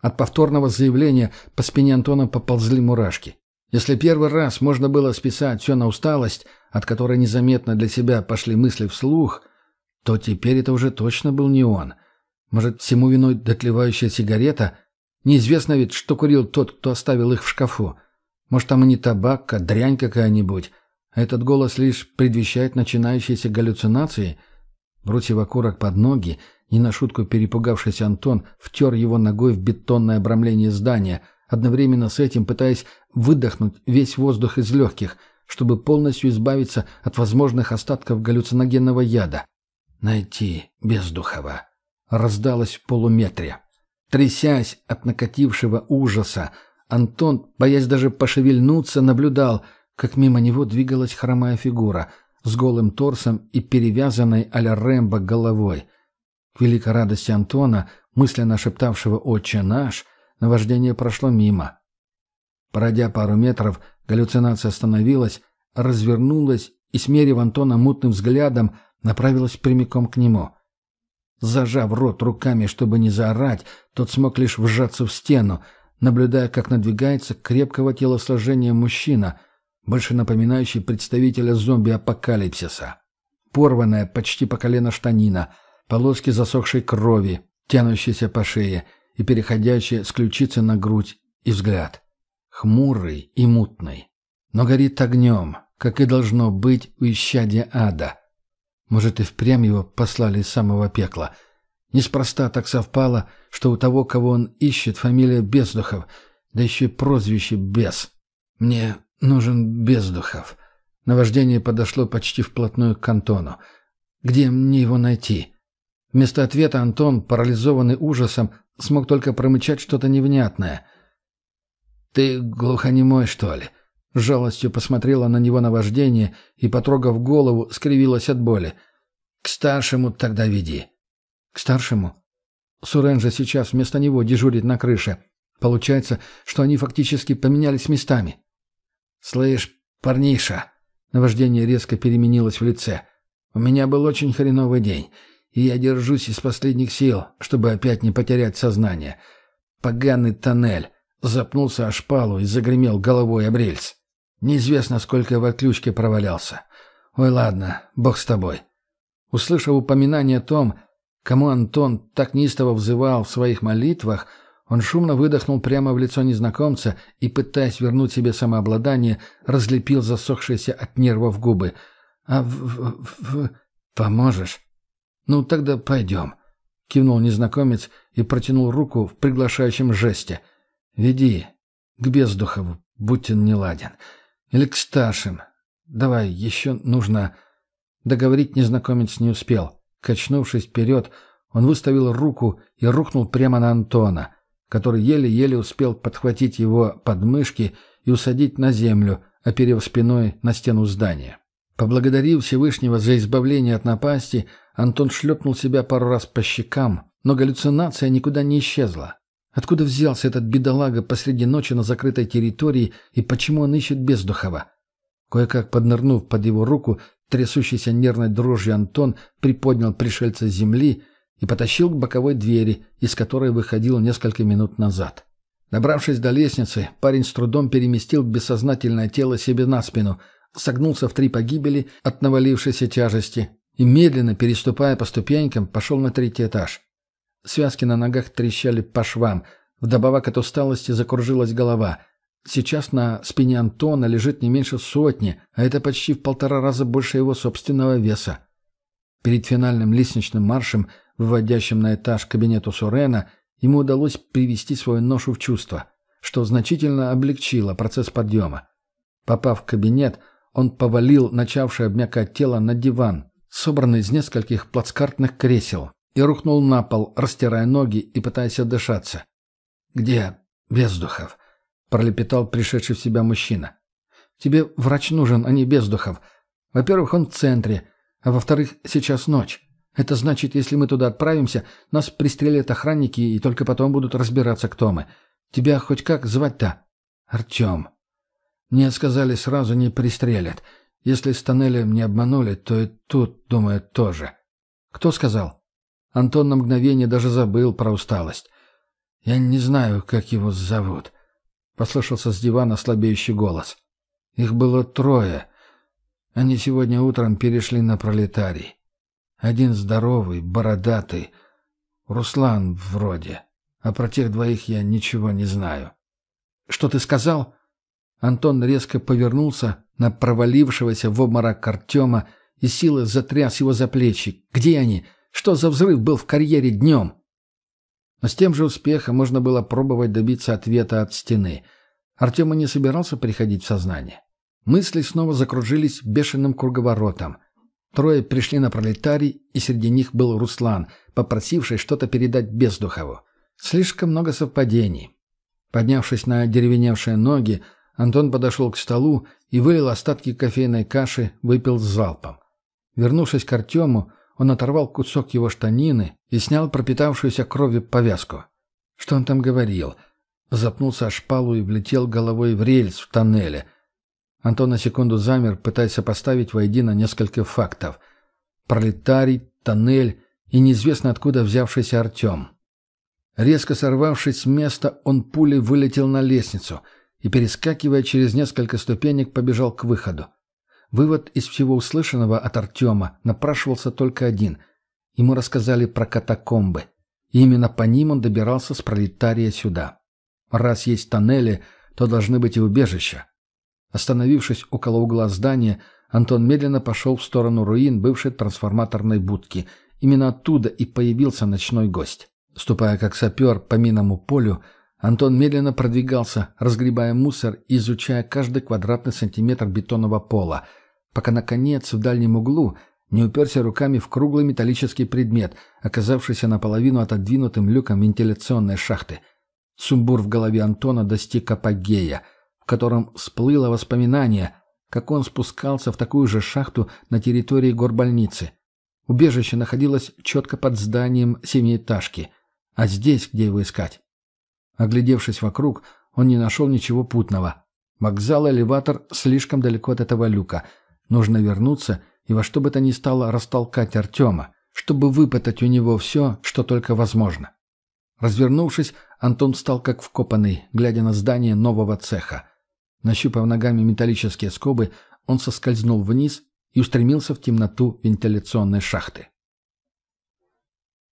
От повторного заявления по спине Антона поползли мурашки. Если первый раз можно было списать все на усталость, от которой незаметно для себя пошли мысли вслух, то теперь это уже точно был не он. Может, всему виной дотлевающая сигарета? Неизвестно ведь, что курил тот, кто оставил их в шкафу. Может, там и не табак, а дрянь какая-нибудь. Этот голос лишь предвещает начинающиеся галлюцинации. Бросив окурок под ноги, не на шутку перепугавшийся Антон втер его ногой в бетонное обрамление здания, одновременно с этим пытаясь выдохнуть весь воздух из легких, чтобы полностью избавиться от возможных остатков галлюциногенного яда. «Найти Бездухова», — раздалось в полуметре. Трясясь от накатившего ужаса, Антон, боясь даже пошевельнуться, наблюдал, как мимо него двигалась хромая фигура с голым торсом и перевязанной а-ля Рэмбо головой. К великой радости Антона, мысленно шептавшего «Отче наш», наваждение прошло мимо. Пройдя пару метров, галлюцинация остановилась, развернулась и, смерив Антона мутным взглядом, направилась прямиком к нему. Зажав рот руками, чтобы не заорать, тот смог лишь вжаться в стену, наблюдая, как надвигается крепкого телосложения мужчина, больше напоминающий представителя зомби-апокалипсиса. Порванная почти по колено штанина, полоски засохшей крови, тянущиеся по шее и переходящие с ключицы на грудь, и взгляд. Хмурый и мутный. Но горит огнем, как и должно быть у исчадия ада. Может, и впрямь его послали из самого пекла — Неспроста так совпало, что у того, кого он ищет, фамилия Бездухов, да еще и прозвище Без. Мне нужен Бездухов. Наваждение подошло почти вплотную к Антону. Где мне его найти? Вместо ответа Антон, парализованный ужасом, смог только промычать что-то невнятное. «Ты глухонемой, что ли?» Жалостью посмотрела на него наваждение и, потрогав голову, скривилась от боли. «К старшему тогда веди». К старшему. Сурен же сейчас вместо него дежурит на крыше. Получается, что они фактически поменялись местами. «Слышь, парниша!» Наваждение резко переменилось в лице. «У меня был очень хреновый день, и я держусь из последних сил, чтобы опять не потерять сознание. Поганый тоннель!» Запнулся о шпалу и загремел головой об рельс. Неизвестно, сколько в отключке провалялся. Ой, ладно, бог с тобой. Услышав упоминание о том, кому Антон так неистово взывал в своих молитвах, он шумно выдохнул прямо в лицо незнакомца и, пытаясь вернуть себе самообладание, разлепил засохшиеся от нервов губы. «А в... в... в... поможешь?» «Ну, тогда пойдем», — кивнул незнакомец и протянул руку в приглашающем жесте. «Веди к Бездухову, будь он неладен. Или к старшим. Давай, еще нужно...» Договорить незнакомец не успел. Качнувшись вперед, он выставил руку и рухнул прямо на Антона, который еле-еле успел подхватить его подмышки и усадить на землю, оперев спиной на стену здания. Поблагодарив Всевышнего за избавление от напасти, Антон шлепнул себя пару раз по щекам, но галлюцинация никуда не исчезла. Откуда взялся этот бедолага посреди ночи на закрытой территории и почему он ищет Бездухова? Кое-как поднырнув под его руку, Трясущийся нервной дрожью Антон приподнял пришельца с земли и потащил к боковой двери, из которой выходил несколько минут назад. Добравшись до лестницы, парень с трудом переместил бессознательное тело себе на спину, согнулся в три погибели от навалившейся тяжести и, медленно переступая по ступенькам, пошел на третий этаж. Связки на ногах трещали по швам, вдобавок от усталости закружилась голова — Сейчас на спине Антона лежит не меньше сотни, а это почти в полтора раза больше его собственного веса. Перед финальным лестничным маршем, выводящим на этаж кабинету Сурена, ему удалось привести свою ношу в чувство, что значительно облегчило процесс подъема. Попав в кабинет, он повалил начавшее обмякать тело на диван, собранный из нескольких плацкартных кресел, и рухнул на пол, растирая ноги и пытаясь отдышаться. «Где Бездухов?» — пролепетал пришедший в себя мужчина. «Тебе врач нужен, а не Бездухов. Во-первых, он в центре, а во-вторых, сейчас ночь. Это значит, если мы туда отправимся, нас пристрелят охранники и только потом будут разбираться, кто мы. Тебя хоть как звать-то?» «Артем». «Мне сказали, сразу не пристрелят. Если с тоннелем не обманули, то и тут, думаю, тоже». «Кто сказал?» Антон на мгновение даже забыл про усталость. «Я не знаю, как его зовут», — послышался с дивана слабеющий голос. «Их было трое. Они сегодня утром перешли на пролетарий. Один здоровый, бородатый. Руслан вроде. А про тех двоих я ничего не знаю». «Что ты сказал?» Антон резко повернулся на провалившегося в обморок Артема и силой затряс его за плечи. «Где они? Что за взрыв был в карьере днем?» Но с тем же успехом можно было пробовать добиться ответа от стены. Артем и не собирался приходить в сознание. Мысли снова закружились бешеным круговоротом. Трое пришли на пролетарий, и среди них был Руслан, попросивший что-то передать Бездухову. Слишком много совпадений. Поднявшись на деревеневшие ноги, Антон подошел к столу и вылил остатки кофейной каши, выпил с залпом. Вернувшись к Артему, он оторвал кусок его штанины и снял пропитавшуюся кровью повязку. Что он там говорил? Запнулся о шпалу и влетел головой в рельс в тоннеле. Антон на секунду замер, пытаясь сопоставить воедино несколько фактов. Пролетарий, тоннель и неизвестно откуда взявшийся Артем. Резко сорвавшись с места, он пулей вылетел на лестницу и, перескакивая через несколько ступенек, побежал к выходу. Вывод из всего услышанного от Артема напрашивался только один. Ему рассказали про катакомбы. И именно по ним он добирался с пролетария сюда. Раз есть тоннели, то должны быть и убежища. Остановившись около угла здания, Антон медленно пошел в сторону руин бывшей трансформаторной будки. Именно оттуда и появился ночной гость. Ступая как сапер по минному полю, Антон медленно продвигался, разгребая мусор и изучая каждый квадратный сантиметр бетонного пола, пока, наконец, в дальнем углу не уперся руками в круглый металлический предмет, оказавшийся наполовину отодвинутым люком вентиляционной шахты. Сумбур в голове Антона достиг апогея, в котором всплыло воспоминание, как он спускался в такую же шахту на территории горбольницы. Убежище находилось четко под зданием семиэтажки. А здесь где его искать? Оглядевшись вокруг, он не нашел ничего путного. Вокзал и элеватор слишком далеко от этого люка. Нужно вернуться и во что бы то ни стало растолкать Артема, чтобы выпытать у него все, что только возможно. Развернувшись, Антон встал как вкопанный, глядя на здание нового цеха. Нащупав ногами металлические скобы, он соскользнул вниз и устремился в темноту вентиляционной шахты.